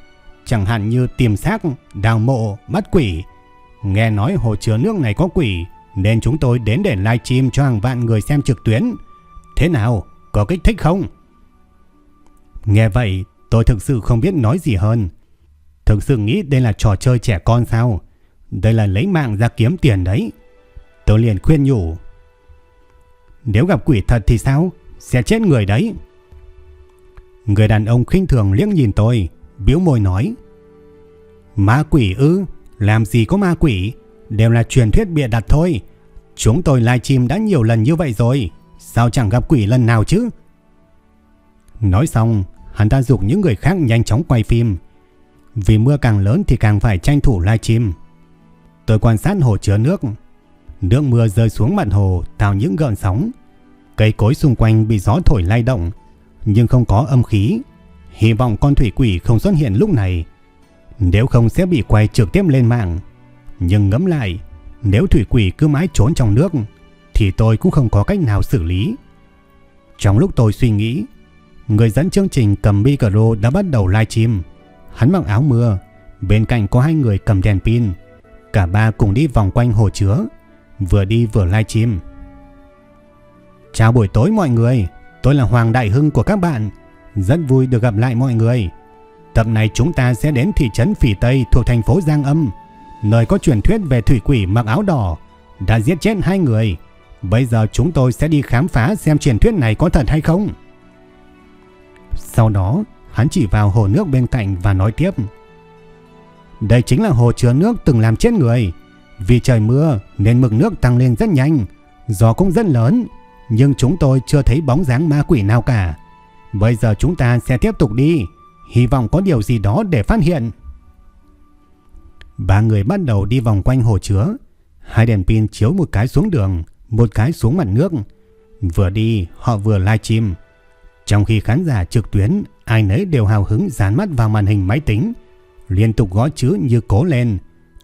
Chẳng hạn như tìm xác, đào mộ, bắt quỷ. Nghe nói hồ chứa nước này có quỷ nên chúng tôi đến để livestream cho hàng vạn người xem trực tuyến. Thế nào? Có kích thích không? Nghe vậy tôi thực sự không biết nói gì hơn. Thực sự nghĩ đây là trò chơi trẻ con sao? Đây là lấy mạng ra kiếm tiền đấy. Tôi liền khuyên nhủ. Nếu gặp quỷ thật thì sao? Sẽ chết người đấy. Người đàn ông khinh thường liếc nhìn tôi, biếu môi nói. Ma quỷ ư? Làm gì có ma quỷ? Đều là truyền thuyết bịa đặt thôi. Chúng tôi livestream đã nhiều lần như vậy rồi. Sao chẳng gặp quỷ lần nào chứ? Nói xong, hắn ta dục những người khác nhanh chóng quay phim. Vì mưa càng lớn thì càng phải tranh thủ lai chim. Tôi quan sát hồ chứa nước. Nước mưa rơi xuống mặt hồ tạo những gợn sóng. Cây cối xung quanh bị gió thổi lay động, nhưng không có âm khí. Hy vọng con thủy quỷ không xuất hiện lúc này. Nếu không sẽ bị quay trực tiếp lên mạng. Nhưng ngẫm lại, nếu thủy quỷ cứ mãi trốn trong nước, thì tôi cũng không có cách nào xử lý. Trong lúc tôi suy nghĩ, người dẫn chương trình cầm micro đã bắt đầu livestream. Hắn mặc áo mưa, bên cạnh có hai người cầm đèn pin. Cả ba cùng đi vòng quanh hồ chứa, vừa đi vừa livestream. Chào buổi tối mọi người, tôi là Hoàng Đại Hưng của các bạn. Rất vui được gặp lại mọi người. Tập này chúng ta sẽ đến thị trấn Phỉ Tây thuộc thành phố Giang Âm, nơi có truyền thuyết về thủy quỷ mặc áo đỏ, đã giết chết hai người. Bây giờ chúng tôi sẽ đi khám phá xem truyền thuyết này có thật hay không. Sau đó, hắn chỉ vào hồ nước bên cạnh và nói tiếp. Đây chính là hồ chứa nước từng làm chết người. Vì trời mưa nên mực nước tăng lên rất nhanh, gió cũng rất lớn, nhưng chúng tôi chưa thấy bóng dáng ma quỷ nào cả. Bây giờ chúng ta sẽ tiếp tục đi, hy vọng có điều gì đó để phát hiện. Ba người bắt đầu đi vòng quanh hồ chứa, hai đèn pin chiếu một cái xuống đường, một cái xuống mặt nước. Vừa đi, họ vừa livestream. Trong khi khán giả trực tuyến, ai nấy đều hào hứng dán mắt vào màn hình máy tính, liên tục gõ chữ như cố lên,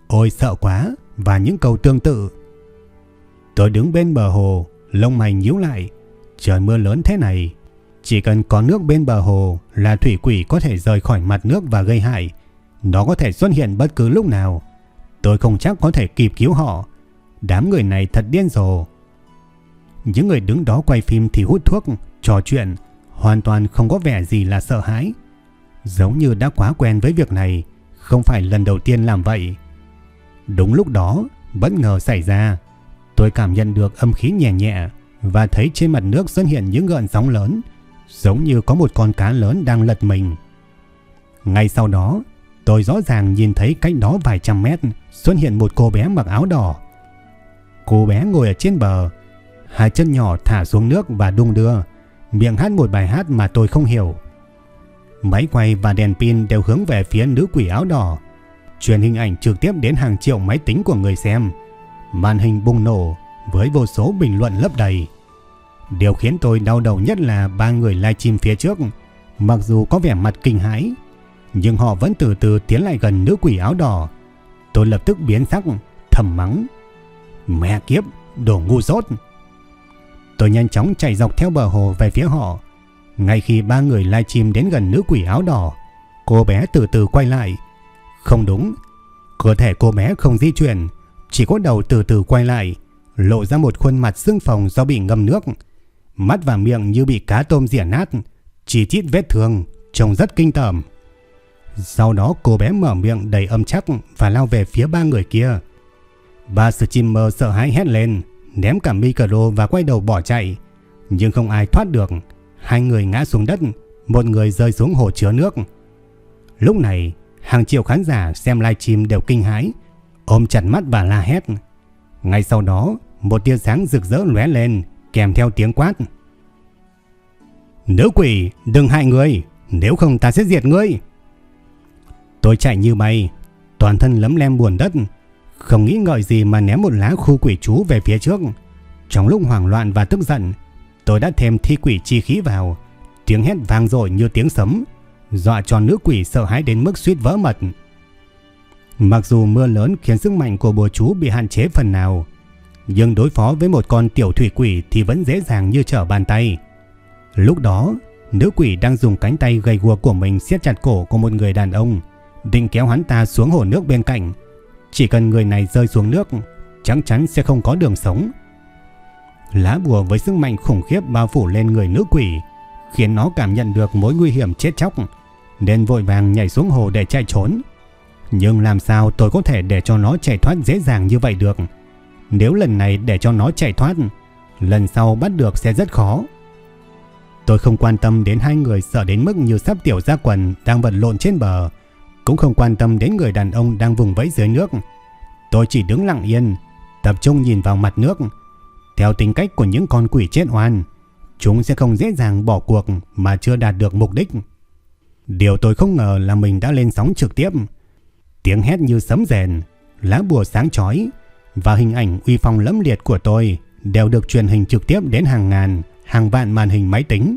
ôi sợ quá và những câu tương tự. Tôi đứng bên bờ hồ, lông mày nhíu lại, trời mưa lớn thế này, chỉ cần có nước bên bờ hồ là thủy quỷ có thể rời khỏi mặt nước và gây hại. Nó có thể xuất hiện bất cứ lúc nào. Tôi không chắc có thể kịp cứu họ. Đám người này thật điên rồ. Những người đứng đó quay phim thì hút thuốc, trò chuyện, hoàn toàn không có vẻ gì là sợ hãi. Giống như đã quá quen với việc này, không phải lần đầu tiên làm vậy. Đúng lúc đó, bất ngờ xảy ra, tôi cảm nhận được âm khí nhẹ nhẹ và thấy trên mặt nước xuất hiện những gợn sóng lớn, giống như có một con cá lớn đang lật mình. Ngay sau đó, tôi rõ ràng nhìn thấy cách đó vài trăm mét xuất hiện một cô bé mặc áo đỏ. Cô bé ngồi ở trên bờ, hai chân nhỏ thả xuống nước và đung đưa, miệng hát một bài hát mà tôi không hiểu. Máy quay và đèn pin đều hướng về phía nữ quỷ áo đỏ, truyền hình ảnh trực tiếp đến hàng triệu máy tính của người xem. Màn hình bùng nổ với vô số bình luận lấp đầy. Điều khiến tôi đau đầu nhất là ba người livestream phía trước, mặc dù có vẻ mặt kinh hãi, nhưng họ vẫn từ từ tiến lại gần nữ quỷ áo đỏ. Tôi lập tức biến sắc, thầm mắng. Mẹ kiếp, đồ ngu dốt. Tôi nhanh chóng chạy dọc theo bờ hồ về phía họ. Ngay khi ba người lai chim đến gần nữ quỷ áo đỏ, cô bé từ từ quay lại. Không đúng, cơ thể cô bé không di chuyển, chỉ có đầu từ từ quay lại, lộ ra một khuôn mặt xương phồng do bị ngâm nước. Mắt và miệng như bị cá tôm rỉa nát, chỉ chít vết thương, trông rất kinh tởm. Sau đó cô bé mở miệng đầy âm chắc và lao về phía ba người kia. Ba streamer sợ hãi hét lên, ném cả micro và quay đầu bỏ chạy. Nhưng không ai thoát được. Hai người ngã xuống đất, một người rơi xuống hồ chứa nước. Lúc này, hàng triệu khán giả xem livestream đều kinh hãi, ôm chặt mắt và la hét. Ngay sau đó, một tia sáng rực rỡ lóe lên, kèm theo tiếng quát. Nữ quỷ, đừng hại người, nếu không ta sẽ diệt ngươi. Tôi chạy như bay, toàn thân lấm lem buồn đất, không nghĩ ngợi gì mà ném một lá khu quỷ chú về phía trước. Trong lúc hoảng loạn và tức giận, tôi đã thêm thi quỷ chi khí vào, tiếng hét vang dội như tiếng sấm, dọa cho nữ quỷ sợ hãi đến mức suýt vỡ mật. Mặc dù mưa lớn khiến sức mạnh của bùa chú bị hạn chế phần nào, nhưng đối phó với một con tiểu thủy quỷ thì vẫn dễ dàng như trở bàn tay. Lúc đó, nữ quỷ đang dùng cánh tay gầy guộc của mình siết chặt cổ của một người đàn ông, định kéo hắn ta xuống hồ nước bên cạnh. Chỉ cần người này rơi xuống nước, chắc chắn sẽ không có đường sống. Lá bùa với sức mạnh khủng khiếp bao phủ lên người nữ quỷ, khiến nó cảm nhận được mối nguy hiểm chết chóc, nên vội vàng nhảy xuống hồ để chạy trốn. Nhưng làm sao tôi có thể để cho nó chạy thoát dễ dàng như vậy được? Nếu lần này để cho nó chạy thoát, lần sau bắt được sẽ rất khó. Tôi không quan tâm đến hai người sợ đến mức như sắp tiểu ra quần đang vật lộn trên bờ, cũng không quan tâm đến người đàn ông đang vùng vẫy dưới nước. Tôi chỉ đứng lặng yên, tập trung nhìn vào mặt nước. Theo tính cách của những con quỷ chết oan, chúng sẽ không dễ dàng bỏ cuộc mà chưa đạt được mục đích. Điều tôi không ngờ là mình đã lên sóng trực tiếp. Tiếng hét như sấm rèn, lá bùa sáng chói và hình ảnh uy phong lẫm liệt của tôi đều được truyền hình trực tiếp đến hàng ngàn, hàng vạn màn hình máy tính.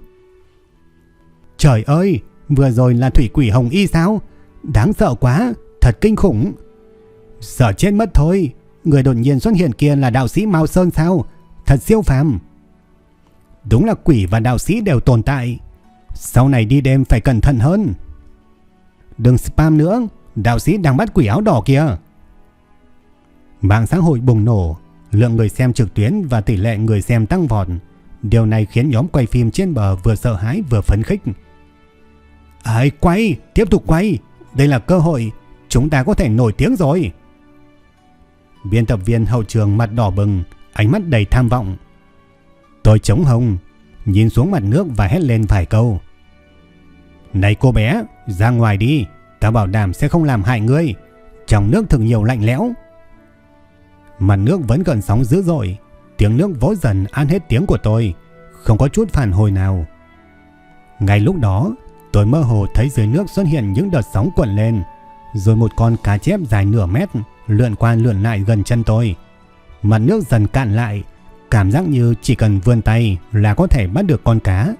Trời ơi, vừa rồi là thủy quỷ hồng y sao? Đáng sợ quá, thật kinh khủng. Sợ chết mất thôi, người đột nhiên xuất hiện kia là đạo sĩ Mao Sơn sao? Thật siêu phàm. Đúng là quỷ và đạo sĩ đều tồn tại. Sau này đi đêm phải cẩn thận hơn. Đừng spam nữa, đạo sĩ đang bắt quỷ áo đỏ kìa. Mạng xã hội bùng nổ, lượng người xem trực tuyến và tỷ lệ người xem tăng vọt. Điều này khiến nhóm quay phim trên bờ vừa sợ hãi vừa phấn khích. Ai quay, tiếp tục quay. Đây là cơ hội, chúng ta có thể nổi tiếng rồi. Biên tập viên hậu trường mặt đỏ bừng, ánh mắt đầy tham vọng. Tôi chống hông, nhìn xuống mặt nước và hét lên vài câu. Này cô bé, ra ngoài đi, ta bảo đảm sẽ không làm hại ngươi. Trong nước thường nhiều lạnh lẽo. Mặt nước vẫn gần sóng dữ dội, tiếng nước vỗ dần ăn hết tiếng của tôi, không có chút phản hồi nào. Ngay lúc đó, tôi mơ hồ thấy dưới nước xuất hiện những đợt sóng cuộn lên, rồi một con cá chép dài nửa mét lượn qua lượn lại gần chân tôi. Mặt nước dần cạn lại, cảm giác như chỉ cần vươn tay là có thể bắt được con cá.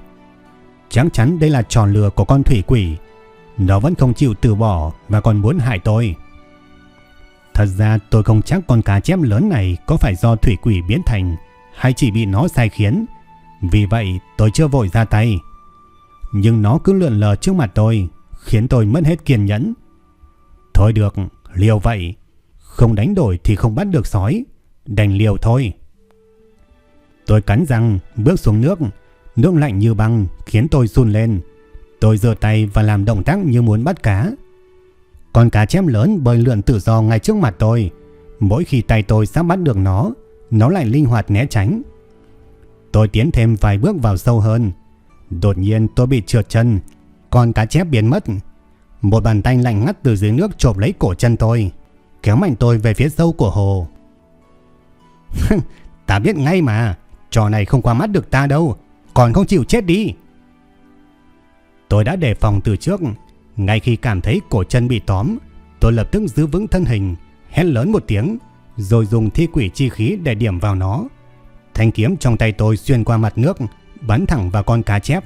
Chắc chắn đây là trò lừa của con thủy quỷ. Nó vẫn không chịu từ bỏ và còn muốn hại tôi. Thật ra tôi không chắc con cá chép lớn này có phải do thủy quỷ biến thành hay chỉ bị nó sai khiến. Vì vậy tôi chưa vội ra tay. Nhưng nó cứ lượn lờ trước mặt tôi, khiến tôi mất hết kiên nhẫn. Thôi được, liều vậy. Không đánh đổi thì không bắt được sói. Đành liều thôi. Tôi cắn răng, bước xuống nước. Nước lạnh như băng khiến tôi run lên. Tôi giơ tay và làm động tác như muốn bắt cá. Con cá chém lớn bơi lượn tự do ngay trước mặt tôi. Mỗi khi tay tôi sắp bắt được nó, nó lại linh hoạt né tránh. Tôi tiến thêm vài bước vào sâu hơn. Đột nhiên tôi bị trượt chân, con cá chép biến mất. Một bàn tay lạnh ngắt từ dưới nước chộp lấy cổ chân tôi, kéo mạnh tôi về phía sâu của hồ. ta biết ngay mà, trò này không qua mắt được ta đâu, còn không chịu chết đi. Tôi đã đề phòng từ trước, ngay khi cảm thấy cổ chân bị tóm, tôi lập tức giữ vững thân hình, hét lớn một tiếng, rồi dùng thi quỷ chi khí để điểm vào nó. Thanh kiếm trong tay tôi xuyên qua mặt nước, bắn thẳng vào con cá chép.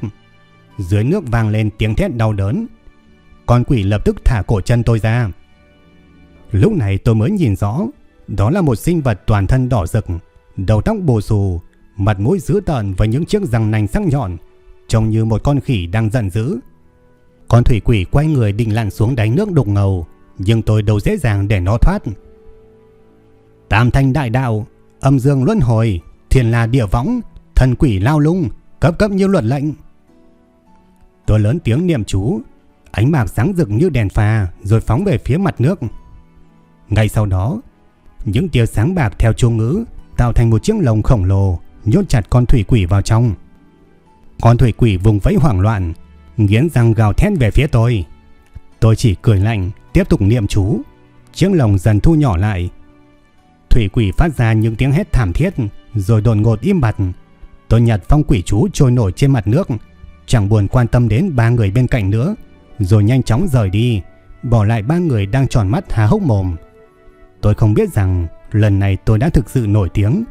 Dưới nước vang lên tiếng thét đau đớn. Con quỷ lập tức thả cổ chân tôi ra. Lúc này tôi mới nhìn rõ, đó là một sinh vật toàn thân đỏ rực, đầu tóc bồ xù, mặt mũi dữ tợn với những chiếc răng nanh sắc nhọn, trông như một con khỉ đang giận dữ. Con thủy quỷ quay người định lặn xuống đáy nước đục ngầu, nhưng tôi đâu dễ dàng để nó thoát. Tam thanh đại đạo, âm dương luân hồi, thiên la địa võng, thần quỷ lao lung, cấp cấp như luật lệnh. Tôi lớn tiếng niệm chú, ánh bạc sáng rực như đèn pha rồi phóng về phía mặt nước. Ngay sau đó, những tia sáng bạc theo chuông ngữ tạo thành một chiếc lồng khổng lồ nhốt chặt con thủy quỷ vào trong. Con thủy quỷ vùng vẫy hoảng loạn, nghiến răng gào thét về phía tôi. Tôi chỉ cười lạnh, tiếp tục niệm chú. Chiếc lồng dần thu nhỏ lại. Thủy quỷ phát ra những tiếng hét thảm thiết, rồi đột ngột im bặt. Tôi nhặt phong quỷ chú trôi nổi trên mặt nước, chẳng buồn quan tâm đến ba người bên cạnh nữa, rồi nhanh chóng rời đi, bỏ lại ba người đang tròn mắt há hốc mồm. Tôi không biết rằng lần này tôi đã thực sự nổi tiếng.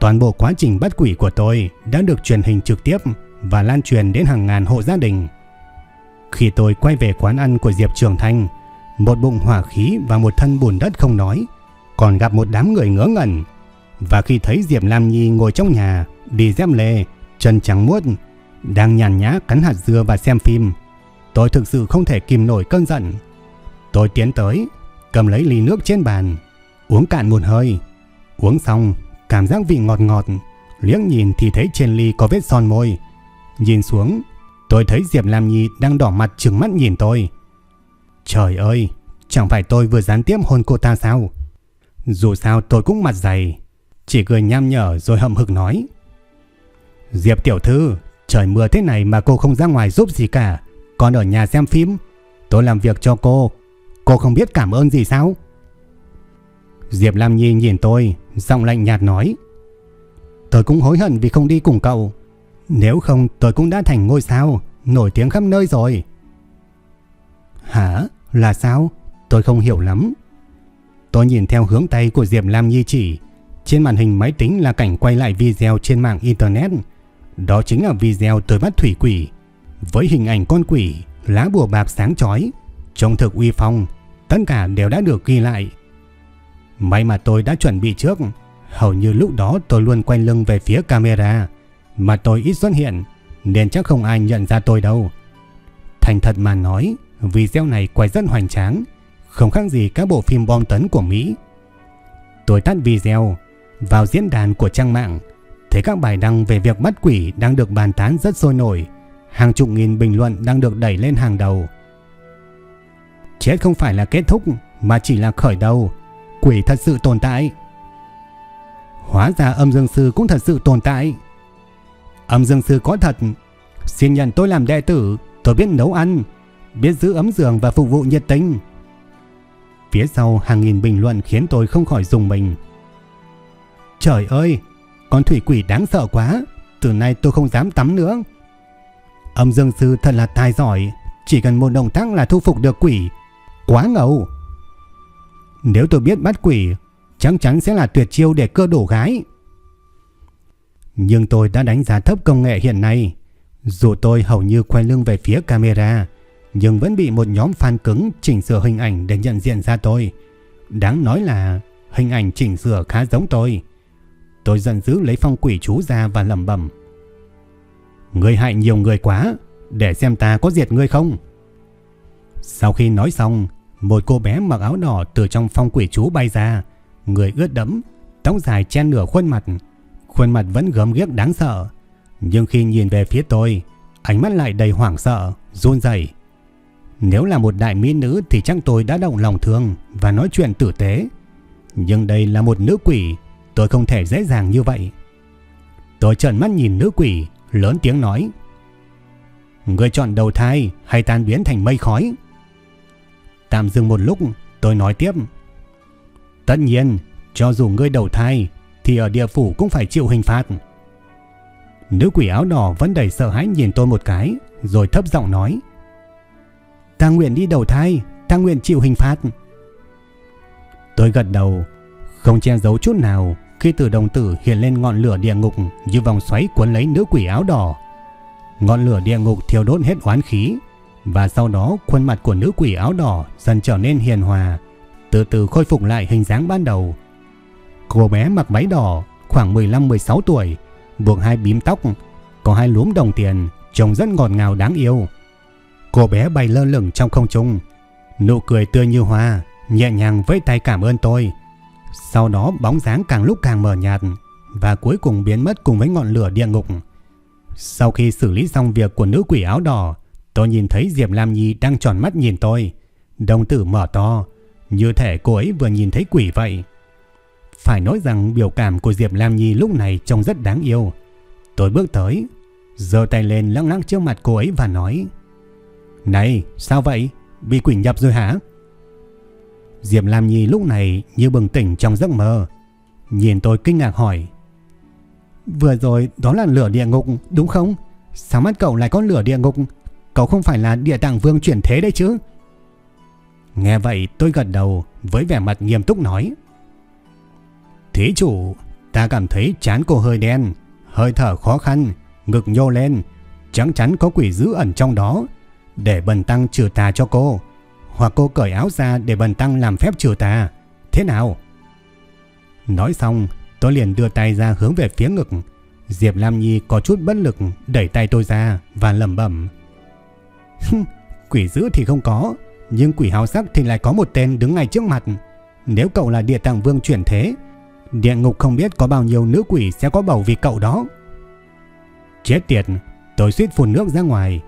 Toàn bộ quá trình bắt quỷ của tôi đã được truyền hình trực tiếp và lan truyền đến hàng ngàn hộ gia đình. Khi tôi quay về quán ăn của Diệp Trường Thanh, một bụng hỏa khí và một thân bùn đất không nói, còn gặp một đám người ngớ ngẩn. Và khi thấy Diệp Lam Nhi ngồi trong nhà, đi dép lê, chân trắng muốt, đang nhàn nhã cắn hạt dưa và xem phim, tôi thực sự không thể kìm nổi cơn giận. Tôi tiến tới, cầm lấy ly nước trên bàn, uống cạn một hơi. Uống xong, cảm giác vị ngọt ngọt, liếc nhìn thì thấy trên ly có vết son môi. Nhìn xuống, tôi thấy Diệp Lam Nhi đang đỏ mặt trừng mắt nhìn tôi. Trời ơi, chẳng phải tôi vừa gián tiếp hôn cô ta sao? Dù sao tôi cũng mặt dày, chỉ cười nham nhở rồi hậm hực nói. Diệp tiểu thư, trời mưa thế này mà cô không ra ngoài giúp gì cả, còn ở nhà xem phim. Tôi làm việc cho cô, cô không biết cảm ơn gì sao? Diệp Lam Nhi nhìn tôi, giọng lạnh nhạt nói. Tôi cũng hối hận vì không đi cùng cậu. Nếu không tôi cũng đã thành ngôi sao, nổi tiếng khắp nơi rồi. Hả? Là sao? Tôi không hiểu lắm. Tôi nhìn theo hướng tay của Diệp Lam Nhi chỉ. Trên màn hình máy tính là cảnh quay lại video trên mạng Internet. Đó chính là video tôi bắt thủy quỷ. Với hình ảnh con quỷ, lá bùa bạc sáng chói, trông thực uy phong, tất cả đều đã được ghi lại. May mà tôi đã chuẩn bị trước, hầu như lúc đó tôi luôn quay lưng về phía camera, mà tôi ít xuất hiện, nên chắc không ai nhận ra tôi đâu. Thành thật mà nói, video này quay rất hoành tráng, không khác gì các bộ phim bom tấn của Mỹ. Tôi tắt video, vào diễn đàn của trang mạng, thấy các bài đăng về việc bắt quỷ đang được bàn tán rất sôi nổi, hàng chục nghìn bình luận đang được đẩy lên hàng đầu. Chết không phải là kết thúc mà chỉ là khởi đầu. Quỷ thật sự tồn tại. Hóa ra âm dương sư cũng thật sự tồn tại. Âm dương sư có thật. Xin nhận tôi làm đệ tử. Tôi biết nấu ăn. Biết giữ ấm giường và phục vụ nhiệt tình. Phía sau hàng nghìn bình luận khiến tôi không khỏi dùng mình. Trời ơi! Con thủy quỷ đáng sợ quá. Từ nay tôi không dám tắm nữa. Âm dương sư thật là tài giỏi. Chỉ cần một động tác là thu phục được quỷ. Quá ngầu! Nếu tôi biết bắt quỷ, chắc chắn sẽ là tuyệt chiêu để cơ đổ gái. Nhưng tôi đã đánh giá thấp công nghệ hiện nay. Dù tôi hầu như quay lưng về phía camera, nhưng vẫn bị một nhóm fan cứng chỉnh sửa hình ảnh để nhận diện ra tôi. Đáng nói là hình ảnh chỉnh sửa khá giống tôi. Tôi giận dữ lấy phong quỷ chú ra và lầm bẩm. Ngươi hại nhiều người quá, để xem ta có diệt ngươi không. Sau khi nói xong, một cô bé mặc áo đỏ từ trong phong quỷ chú bay ra, người ướt đẫm, tóc dài che nửa khuôn mặt, khuôn mặt vẫn gớm ghiếc đáng sợ, nhưng khi nhìn về phía tôi, ánh mắt lại đầy hoảng sợ, run rẩy. Nếu là một đại mỹ nữ thì chắc tôi đã động lòng thương và nói chuyện tử tế, nhưng đây là một nữ quỷ, tôi không thể dễ dàng như vậy. Tôi trợn mắt nhìn nữ quỷ, lớn tiếng nói: người chọn đầu thai hay tan biến thành mây khói?" Tạm dừng một lúc, tôi nói tiếp. Tất nhiên, cho dù ngươi đầu thai, thì ở địa phủ cũng phải chịu hình phạt. Nữ quỷ áo đỏ vẫn đầy sợ hãi nhìn tôi một cái, rồi thấp giọng nói. Ta nguyện đi đầu thai, ta nguyện chịu hình phạt. Tôi gật đầu, không che giấu chút nào khi từ đồng tử hiện lên ngọn lửa địa ngục như vòng xoáy cuốn lấy nữ quỷ áo đỏ. Ngọn lửa địa ngục thiêu đốt hết oán khí, và sau đó khuôn mặt của nữ quỷ áo đỏ dần trở nên hiền hòa, từ từ khôi phục lại hình dáng ban đầu. Cô bé mặc váy đỏ, khoảng 15-16 tuổi, buộc hai bím tóc, có hai lúm đồng tiền, trông rất ngọt ngào đáng yêu. Cô bé bay lơ lửng trong không trung, nụ cười tươi như hoa, nhẹ nhàng vẫy tay cảm ơn tôi. Sau đó bóng dáng càng lúc càng mờ nhạt và cuối cùng biến mất cùng với ngọn lửa địa ngục. Sau khi xử lý xong việc của nữ quỷ áo đỏ, Tôi nhìn thấy Diệp Lam Nhi đang tròn mắt nhìn tôi. Đồng tử mở to, như thể cô ấy vừa nhìn thấy quỷ vậy. Phải nói rằng biểu cảm của Diệp Lam Nhi lúc này trông rất đáng yêu. Tôi bước tới, giơ tay lên lăng lăng trước mặt cô ấy và nói Này, sao vậy? Bị quỷ nhập rồi hả? Diệp Lam Nhi lúc này như bừng tỉnh trong giấc mơ. Nhìn tôi kinh ngạc hỏi, Vừa rồi đó là lửa địa ngục, đúng không? Sao mắt cậu lại có lửa địa ngục, Cậu không phải là địa tạng vương chuyển thế đấy chứ Nghe vậy tôi gật đầu Với vẻ mặt nghiêm túc nói, Thí chủ, Ta cảm thấy chán cô hơi đen, Hơi thở khó khăn, Ngực nhô lên, Chắc chắn có quỷ dữ ẩn trong đó Để bần tăng trừ tà cho cô hoặc cô cởi áo ra để bần tăng làm phép trừ tà Thế nào Nói xong tôi liền đưa tay ra hướng về phía ngực Diệp Lam Nhi có chút bất lực Đẩy tay tôi ra và lầm bẩm quỷ dữ thì không có, nhưng quỷ hào sắc thì lại có một tên đứng ngay trước mặt. Nếu cậu là địa tạng vương chuyển thế, địa ngục không biết có bao nhiêu nữ quỷ sẽ có bầu vì cậu đó. Chết tiệt, tôi suýt phun nước ra ngoài.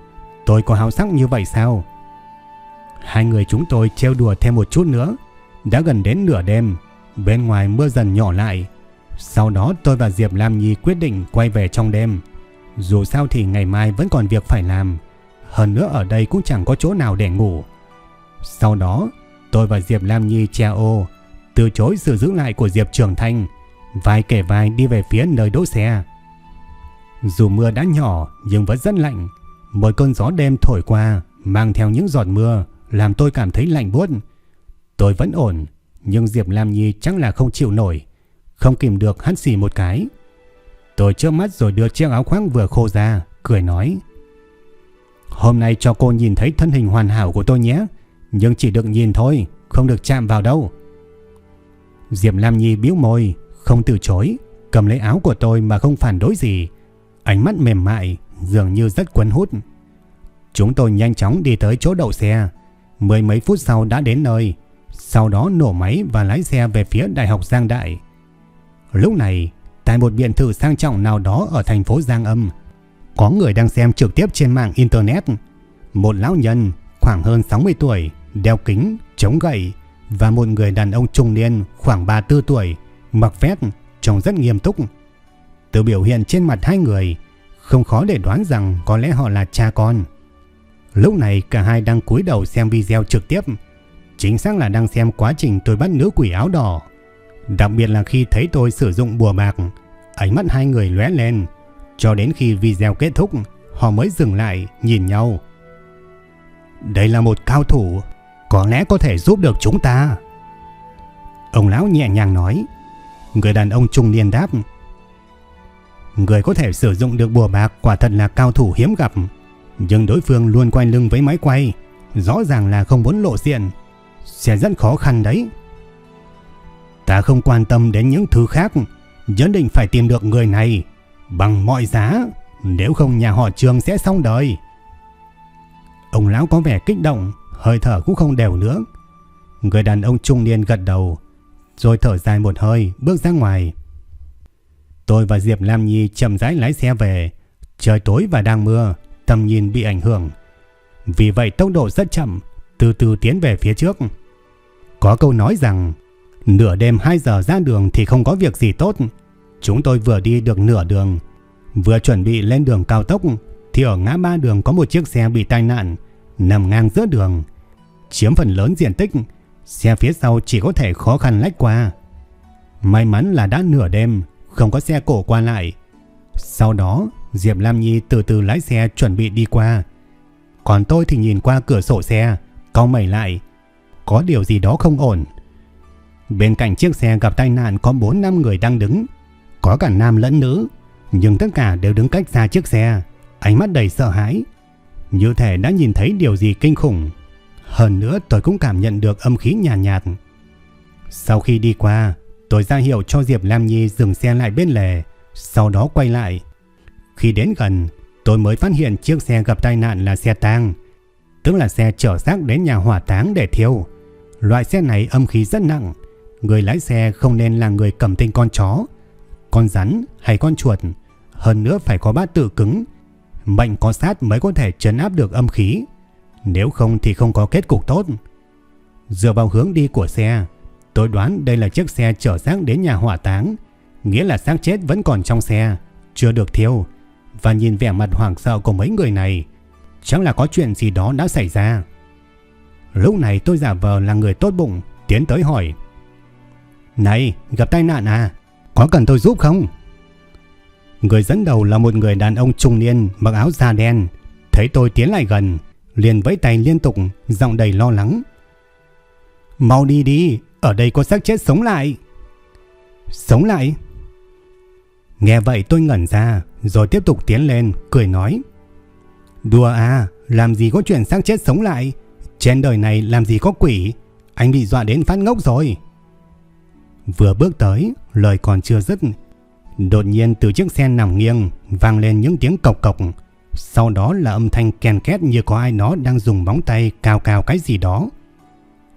Tôi có hào sắc như vậy sao? Hai người chúng tôi treo đùa thêm một chút nữa. Đã gần đến nửa đêm, bên ngoài mưa dần nhỏ lại. Sau đó tôi và Diệp Lam Nhi quyết định quay về trong đêm. Dù sao thì ngày mai vẫn còn việc phải làm. Hơn nữa ở đây cũng chẳng có chỗ nào để ngủ. Sau đó, tôi và Diệp Lam Nhi che ô, từ chối sự giữ lại của Diệp Trường Thanh, vai kể vai đi về phía nơi đỗ xe. Dù mưa đã nhỏ nhưng vẫn rất lạnh, một cơn gió đêm thổi qua mang theo những giọt mưa làm tôi cảm thấy lạnh buốt. Tôi vẫn ổn, nhưng Diệp Lam Nhi chắc là không chịu nổi, không kìm được hắt xì một cái. Tôi trước mắt rồi đưa chiếc áo khoác vừa khô ra, cười nói: Hôm nay cho cô nhìn thấy thân hình hoàn hảo của tôi nhé. Nhưng chỉ được nhìn thôi, không được chạm vào đâu. Diệp Lam Nhi biếu môi, không từ chối, cầm lấy áo của tôi mà không phản đối gì. Ánh mắt mềm mại, dường như rất cuốn hút. Chúng tôi nhanh chóng đi tới chỗ đậu xe. Mười mấy phút sau đã đến nơi. Sau đó nổ máy và lái xe về phía Đại học Giang Đại. Lúc này, tại một biệt thự sang trọng nào đó ở thành phố Giang Âm, có người đang xem trực tiếp trên mạng Internet. Một lão nhân khoảng hơn 60 tuổi, đeo kính, chống gậy và một người đàn ông trung niên khoảng 34 tuổi, mặc vest, trông rất nghiêm túc. Từ biểu hiện trên mặt hai người, không khó để đoán rằng có lẽ họ là cha con. Lúc này cả hai đang cúi đầu xem video trực tiếp, chính xác là đang xem quá trình tôi bắt nữ quỷ áo đỏ. Đặc biệt là khi thấy tôi sử dụng bùa bạc, ánh mắt hai người lóe lên, cho đến khi video kết thúc, họ mới dừng lại nhìn nhau. Đây là một cao thủ, có lẽ có thể giúp được chúng ta. Ông lão nhẹ nhàng nói. Người đàn ông trung niên đáp. Người có thể sử dụng được bùa bạc quả thật là cao thủ hiếm gặp. Nhưng đối phương luôn quay lưng với máy quay. Rõ ràng là không muốn lộ diện. Sẽ rất khó khăn đấy. Ta không quan tâm đến những thứ khác. Nhất định phải tìm được người này. Bằng mọi giá. Nếu không nhà họ trường sẽ xong đời. Ông lão có vẻ kích động. Hơi thở cũng không đều nữa. Người đàn ông trung niên gật đầu. Rồi thở dài một hơi bước ra ngoài. Tôi và Diệp Lam Nhi chậm rãi lái xe về. Trời tối và đang mưa, tầm nhìn bị ảnh hưởng. Vì vậy tốc độ rất chậm, từ từ tiến về phía trước. Có câu nói rằng, nửa đêm 2 giờ ra đường thì không có việc gì tốt. Chúng tôi vừa đi được nửa đường, vừa chuẩn bị lên đường cao tốc, thì ở ngã ba đường có một chiếc xe bị tai nạn, nằm ngang giữa đường. Chiếm phần lớn diện tích, xe phía sau chỉ có thể khó khăn lách qua. May mắn là đã nửa đêm, không có xe cổ qua lại. Sau đó, Diệp Lam Nhi từ từ lái xe chuẩn bị đi qua. Còn tôi thì nhìn qua cửa sổ xe, cau mày lại. Có điều gì đó không ổn. Bên cạnh chiếc xe gặp tai nạn có 4 năm người đang đứng. Có cả nam lẫn nữ, nhưng tất cả đều đứng cách xa chiếc xe, ánh mắt đầy sợ hãi. Như thể đã nhìn thấy điều gì kinh khủng. Hơn nữa tôi cũng cảm nhận được âm khí nhàn nhạt, nhạt. Sau khi đi qua, Tôi ra hiệu cho Diệp Lam Nhi dừng xe lại bên lề, sau đó quay lại. Khi đến gần, tôi mới phát hiện chiếc xe gặp tai nạn là xe tang, tức là xe chở xác đến nhà hỏa táng để thiêu. Loại xe này âm khí rất nặng, người lái xe không nên là người cầm tên con chó, con rắn hay con chuột, hơn nữa phải có bát tự cứng, mệnh có sát mới có thể trấn áp được âm khí, nếu không thì không có kết cục tốt. Dựa vào hướng đi của xe, Tôi đoán đây là chiếc xe chở xác đến nhà hỏa táng, nghĩa là xác chết vẫn còn trong xe, chưa được thiêu. Và nhìn vẻ mặt hoảng sợ của mấy người này, chắc là có chuyện gì đó đã xảy ra. Lúc này tôi giả vờ là người tốt bụng, tiến tới hỏi. Này, gặp tai nạn à? Có cần tôi giúp không? Người dẫn đầu là một người đàn ông trung niên mặc áo da đen. Thấy tôi tiến lại gần, liền vẫy tay liên tục, giọng đầy lo lắng. Mau đi đi, ở đây có xác chết sống lại. Sống lại? Nghe vậy tôi ngẩn ra, rồi tiếp tục tiến lên, cười nói. Đùa à, làm gì có chuyện xác chết sống lại? Trên đời này làm gì có quỷ? Anh bị dọa đến phát ngốc rồi. Vừa bước tới, lời còn chưa dứt. Đột nhiên từ chiếc xe nằm nghiêng, vang lên những tiếng cộc cộc. Sau đó là âm thanh kèn két như có ai đó đang dùng móng tay cào cào cái gì đó.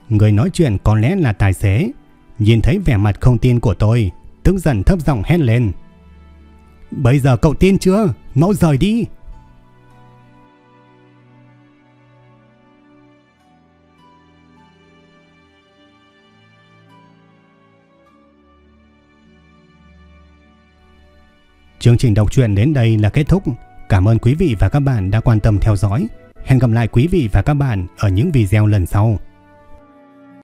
Người nói chuyện có lẽ là tài xế. Nhìn thấy vẻ mặt không tin của tôi, tức giận thấp giọng hét lên. Bây giờ cậu tin chưa? Mau rời đi! Chương trình đọc truyện đến đây là kết thúc. Cảm ơn quý vị và các bạn đã quan tâm theo dõi. Hẹn gặp lại quý vị và các bạn ở những video lần sau.